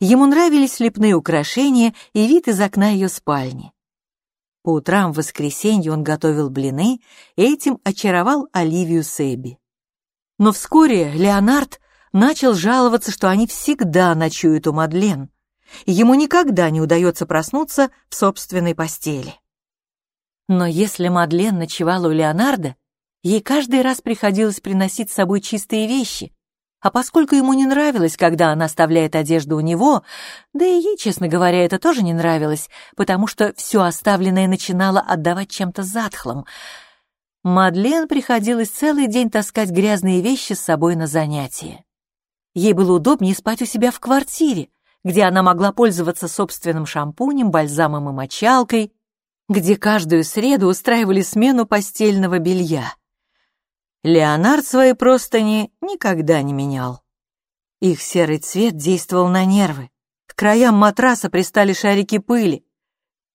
B: Ему нравились лепные украшения и вид из окна ее спальни. По утрам в воскресенье он готовил блины и этим очаровал Оливию Себи. Но вскоре Леонард начал жаловаться, что они всегда ночуют у Мадлен, и ему никогда не удается проснуться в собственной постели. Но если Мадлен ночевала у Леонарда, ей каждый раз приходилось приносить с собой чистые вещи, а поскольку ему не нравилось, когда она оставляет одежду у него, да и ей, честно говоря, это тоже не нравилось, потому что все оставленное начинало отдавать чем-то затхлым, Мадлен приходилось целый день таскать грязные вещи с собой на занятия. Ей было удобнее спать у себя в квартире, где она могла пользоваться собственным шампунем, бальзамом и мочалкой, где каждую среду устраивали смену постельного белья. Леонард свои простыни никогда не менял. Их серый цвет действовал на нервы. К краям матраса пристали шарики пыли.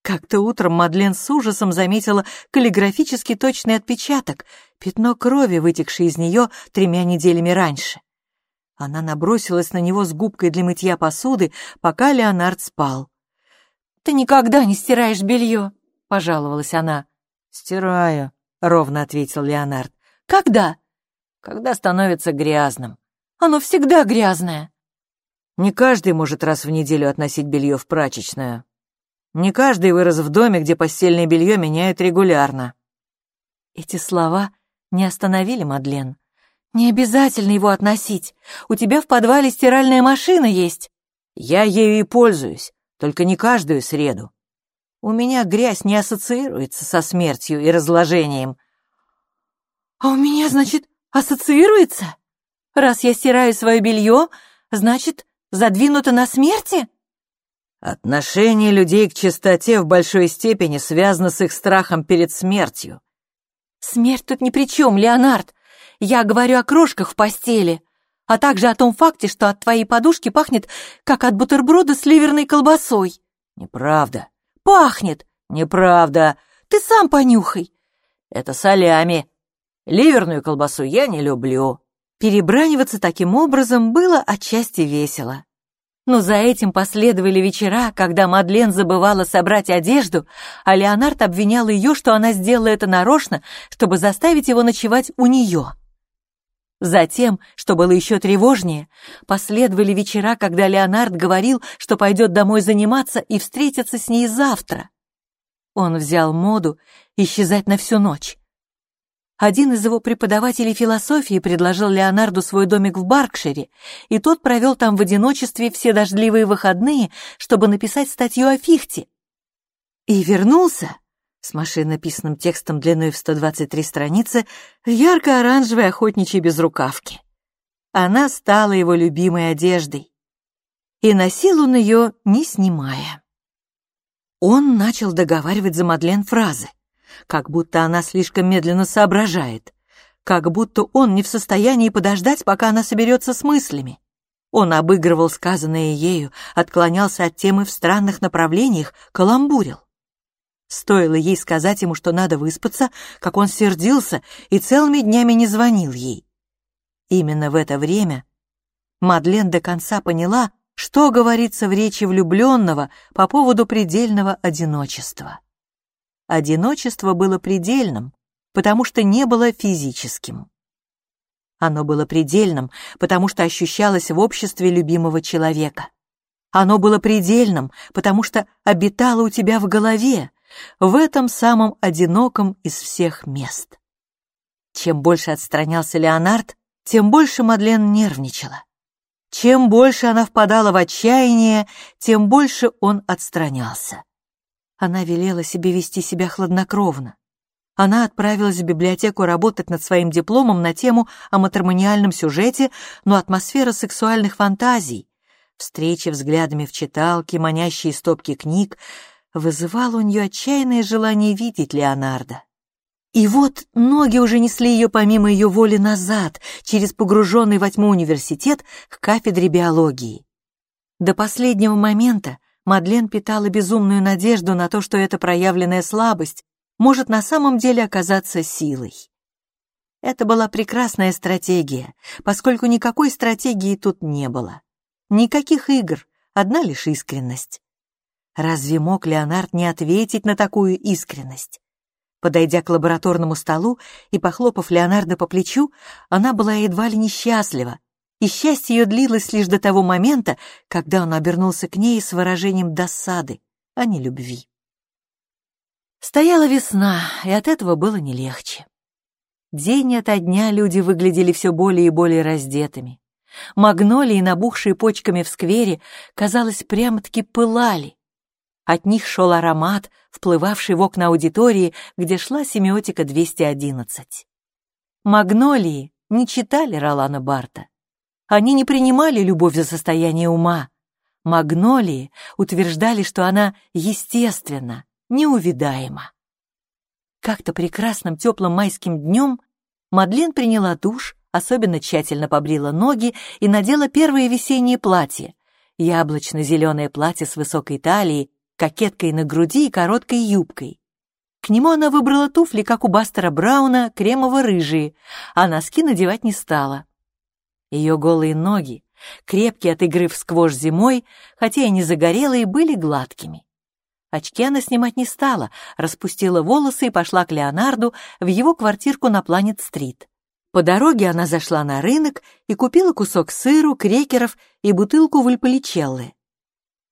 B: Как-то утром Мадлен с ужасом заметила каллиграфически точный отпечаток, пятно крови, вытекшее из нее тремя неделями раньше. Она набросилась на него с губкой для мытья посуды, пока Леонард спал. «Ты никогда не стираешь белье», — пожаловалась она.
A: «Стираю», — ровно ответил Леонард.
B: Когда?
A: Когда становится грязным.
B: Оно всегда грязное.
A: Не каждый может раз в неделю относить белье в прачечную. Не каждый вырос в доме, где постельное белье меняют регулярно.
B: Эти слова не остановили Мадлен. Не обязательно его относить. У тебя в подвале стиральная машина есть.
A: Я ею и пользуюсь, только не каждую среду. У меня грязь не ассоциируется со смертью и разложением.
B: А у меня, значит, ассоциируется? Раз я стираю свое белье, значит, задвинуто на смерти?
A: Отношение людей к чистоте в большой степени связано с их страхом перед смертью.
B: Смерть тут ни при чем, Леонард. Я говорю о крошках в постели.
A: а также о том факте, что от твоей подушки пахнет, как от бутерброда с ливерной колбасой».
B: «Неправда».
A: «Пахнет».
B: «Неправда».
A: «Ты сам понюхай».
B: «Это солями. Ливерную колбасу я не люблю».
A: Перебраниваться таким образом было отчасти весело. Но за этим последовали вечера, когда Мадлен забывала собрать одежду, а Леонард обвинял ее, что она сделала это нарочно, чтобы заставить его ночевать у нее. Затем, что было еще тревожнее, последовали вечера, когда Леонард говорил, что пойдет домой заниматься и встретится с ней завтра. Он взял моду исчезать на всю ночь. Один из его преподавателей философии предложил Леонарду свой домик в Баркшире, и тот провел там в одиночестве все дождливые выходные, чтобы написать статью о Фихте. И вернулся с машинописным текстом длиной в 123 страницы в ярко-оранжевой охотничьей безрукавке. Она стала его любимой одеждой, и носил он ее, не снимая. Он начал договаривать за Мадлен фразы как будто она слишком медленно соображает, как будто он не в состоянии подождать, пока она соберется с мыслями. Он обыгрывал сказанное ею, отклонялся от темы в странных направлениях, каламбурил. Стоило ей сказать ему, что надо выспаться, как он сердился и целыми днями не звонил ей. Именно в это время Мадлен до конца поняла, что говорится в речи влюбленного по поводу предельного одиночества. Одиночество было предельным, потому что не было физическим. Оно было предельным, потому что ощущалось в обществе любимого человека. Оно было предельным, потому что обитало у тебя в голове, в этом самом одиноком из всех мест. Чем больше отстранялся Леонард, тем больше Мадлен нервничала. Чем больше она впадала в отчаяние, тем больше он отстранялся. Она велела себе вести себя хладнокровно. Она отправилась в библиотеку работать над своим дипломом на тему о матримониальном сюжете, но атмосфера сексуальных фантазий, встречи взглядами в читалке, манящие стопки книг, вызывала у нее отчаянное желание видеть Леонардо. И вот ноги уже несли ее помимо ее воли назад, через погруженный во тьму университет к кафедре биологии. До последнего момента Мадлен питала безумную надежду на то, что эта проявленная слабость может на самом деле оказаться силой. Это была прекрасная стратегия, поскольку никакой стратегии тут не было. Никаких игр, одна лишь искренность. Разве мог Леонард не ответить на такую искренность? Подойдя к лабораторному столу и похлопав Леонардо по плечу, она была едва ли несчастлива, и счастье ее длилось лишь до того момента, когда он обернулся к ней с выражением досады, а не любви. Стояла весна, и от этого было не легче. День ото дня люди выглядели все более и более раздетыми. Магнолии, набухшие почками в сквере, казалось, прямо-таки пылали. От них шел аромат, вплывавший в окна аудитории, где шла семиотика 211. Магнолии не читали Ролана Барта. Они не принимали любовь за состояние ума. Магнолии утверждали, что она естественна, неувидаема. Как-то прекрасным теплым майским днем Мадлен приняла душ, особенно тщательно побрила ноги и надела первое весеннее платье, яблочно-зеленое платье с высокой талией, кокеткой на груди и короткой юбкой. К нему она выбрала туфли, как у Бастера Брауна, кремово-рыжие, а носки надевать не стала. Ее голые ноги, крепкие от игры в сквош зимой, хотя и не загорелые, были гладкими. Очки она снимать не стала, распустила волосы и пошла к Леонарду в его квартирку на Планет-стрит. По дороге она зашла на рынок и купила кусок сыру, крекеров и бутылку вульполичеллы.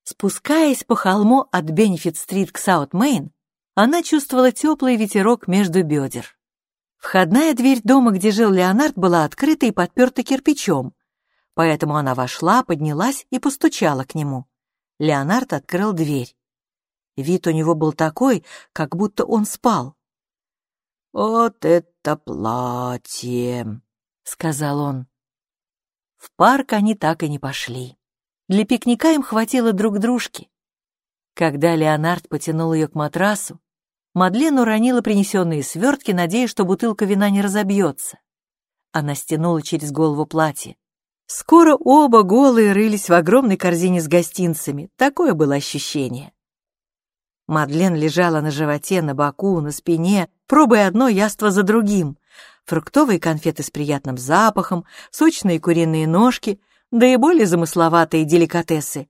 A: Спускаясь по холму от Бенефит-стрит к Саут-Мейн, она чувствовала теплый ветерок между бедер. Входная дверь дома, где жил Леонард, была открыта и подперта кирпичом, поэтому она вошла, поднялась и постучала к нему. Леонард открыл дверь. Вид у него был такой, как будто он спал. «Вот это платье!» — сказал он. В парк они так и не пошли. Для пикника им хватило друг дружки. Когда Леонард потянул ее к матрасу, Мадлен уронила принесенные свертки, надеясь, что бутылка вина не разобьется. Она стянула через голову платье.
B: Скоро оба голые рылись в огромной корзине с гостинцами. Такое было ощущение. Мадлен лежала на животе, на боку, на спине, пробуя одно яство за другим. Фруктовые конфеты с приятным запахом, сочные куриные ножки, да и более замысловатые деликатесы.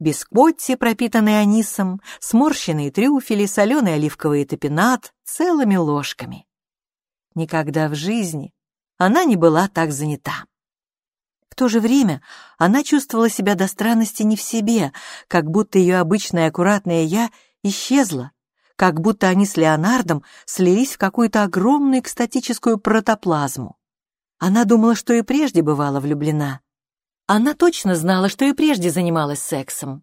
B: Бискотти, пропитанные анисом, сморщенные трюфели, соленый оливковый топинат целыми ложками. Никогда в жизни она не была так занята. В то же время она чувствовала себя до странности не в себе, как будто ее обычное аккуратное «я» исчезло, как будто они с Леонардом слились в какую-то огромную экстатическую протоплазму. Она думала, что и прежде бывала влюблена. Она точно знала, что и прежде занималась сексом.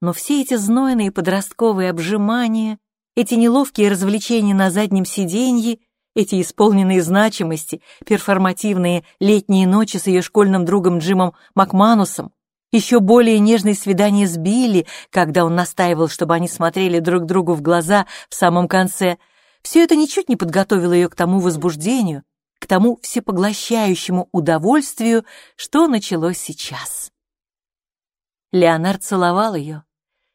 B: Но все эти знойные подростковые обжимания, эти неловкие развлечения на заднем сиденье — эти исполненные значимости, перформативные летние ночи с ее школьным другом Джимом Макманусом, еще более нежные свидания с Билли, когда он настаивал, чтобы они смотрели друг другу в глаза в самом конце, все это ничуть не подготовило ее к тому возбуждению, к тому всепоглощающему удовольствию, что началось сейчас. Леонард целовал ее.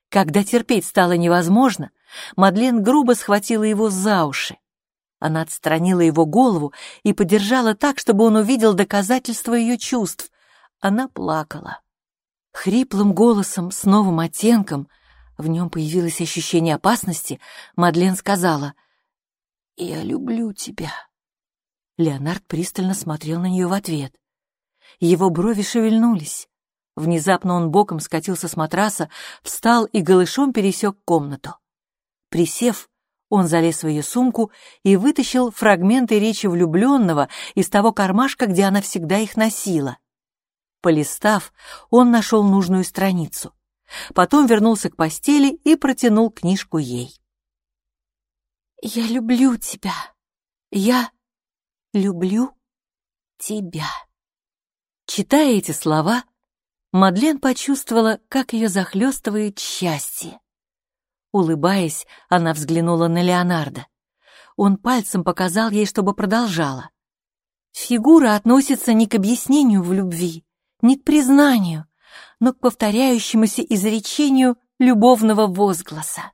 B: Когда терпеть стало невозможно, Мадлен грубо схватила его за уши. Она отстранила его голову и подержала так, чтобы он увидел доказательства ее чувств. Она плакала. Хриплым голосом, с новым оттенком, в нем появилось ощущение опасности, Мадлен сказала «Я люблю тебя». Леонард пристально смотрел на нее в ответ. Его брови шевельнулись. Внезапно он боком скатился с матраса, встал и голышом пересек комнату. Присев, он залез в ее сумку и вытащил фрагменты речи влюбленного из того кармашка, где она всегда их носила. Полистав, он нашел нужную страницу. Потом вернулся к постели и протянул книжку ей. «Я люблю тебя. Я люблю тебя». Читая эти слова, Мадлен почувствовала, как ее захлестывает счастье. Улыбаясь, она взглянула на Леонардо. Он пальцем показал ей, чтобы продолжала. Фигура относится не к объяснению в любви, не к признанию, но к повторяющемуся изречению любовного возгласа.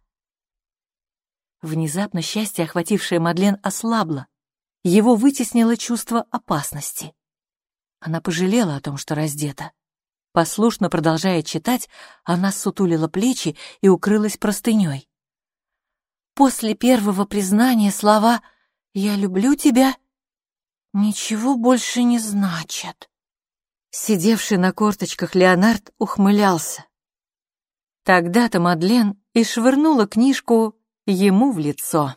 B: Внезапно счастье, охватившее Мадлен, ослабло. Его вытеснило чувство опасности. Она пожалела о том, что раздета. Послушно продолжая читать, она сутулила плечи и укрылась простыней. После первого признания слова «Я люблю тебя» ничего больше не значат. Сидевший на корточках Леонард ухмылялся. Тогда-то Мадлен и швырнула книжку ему в лицо.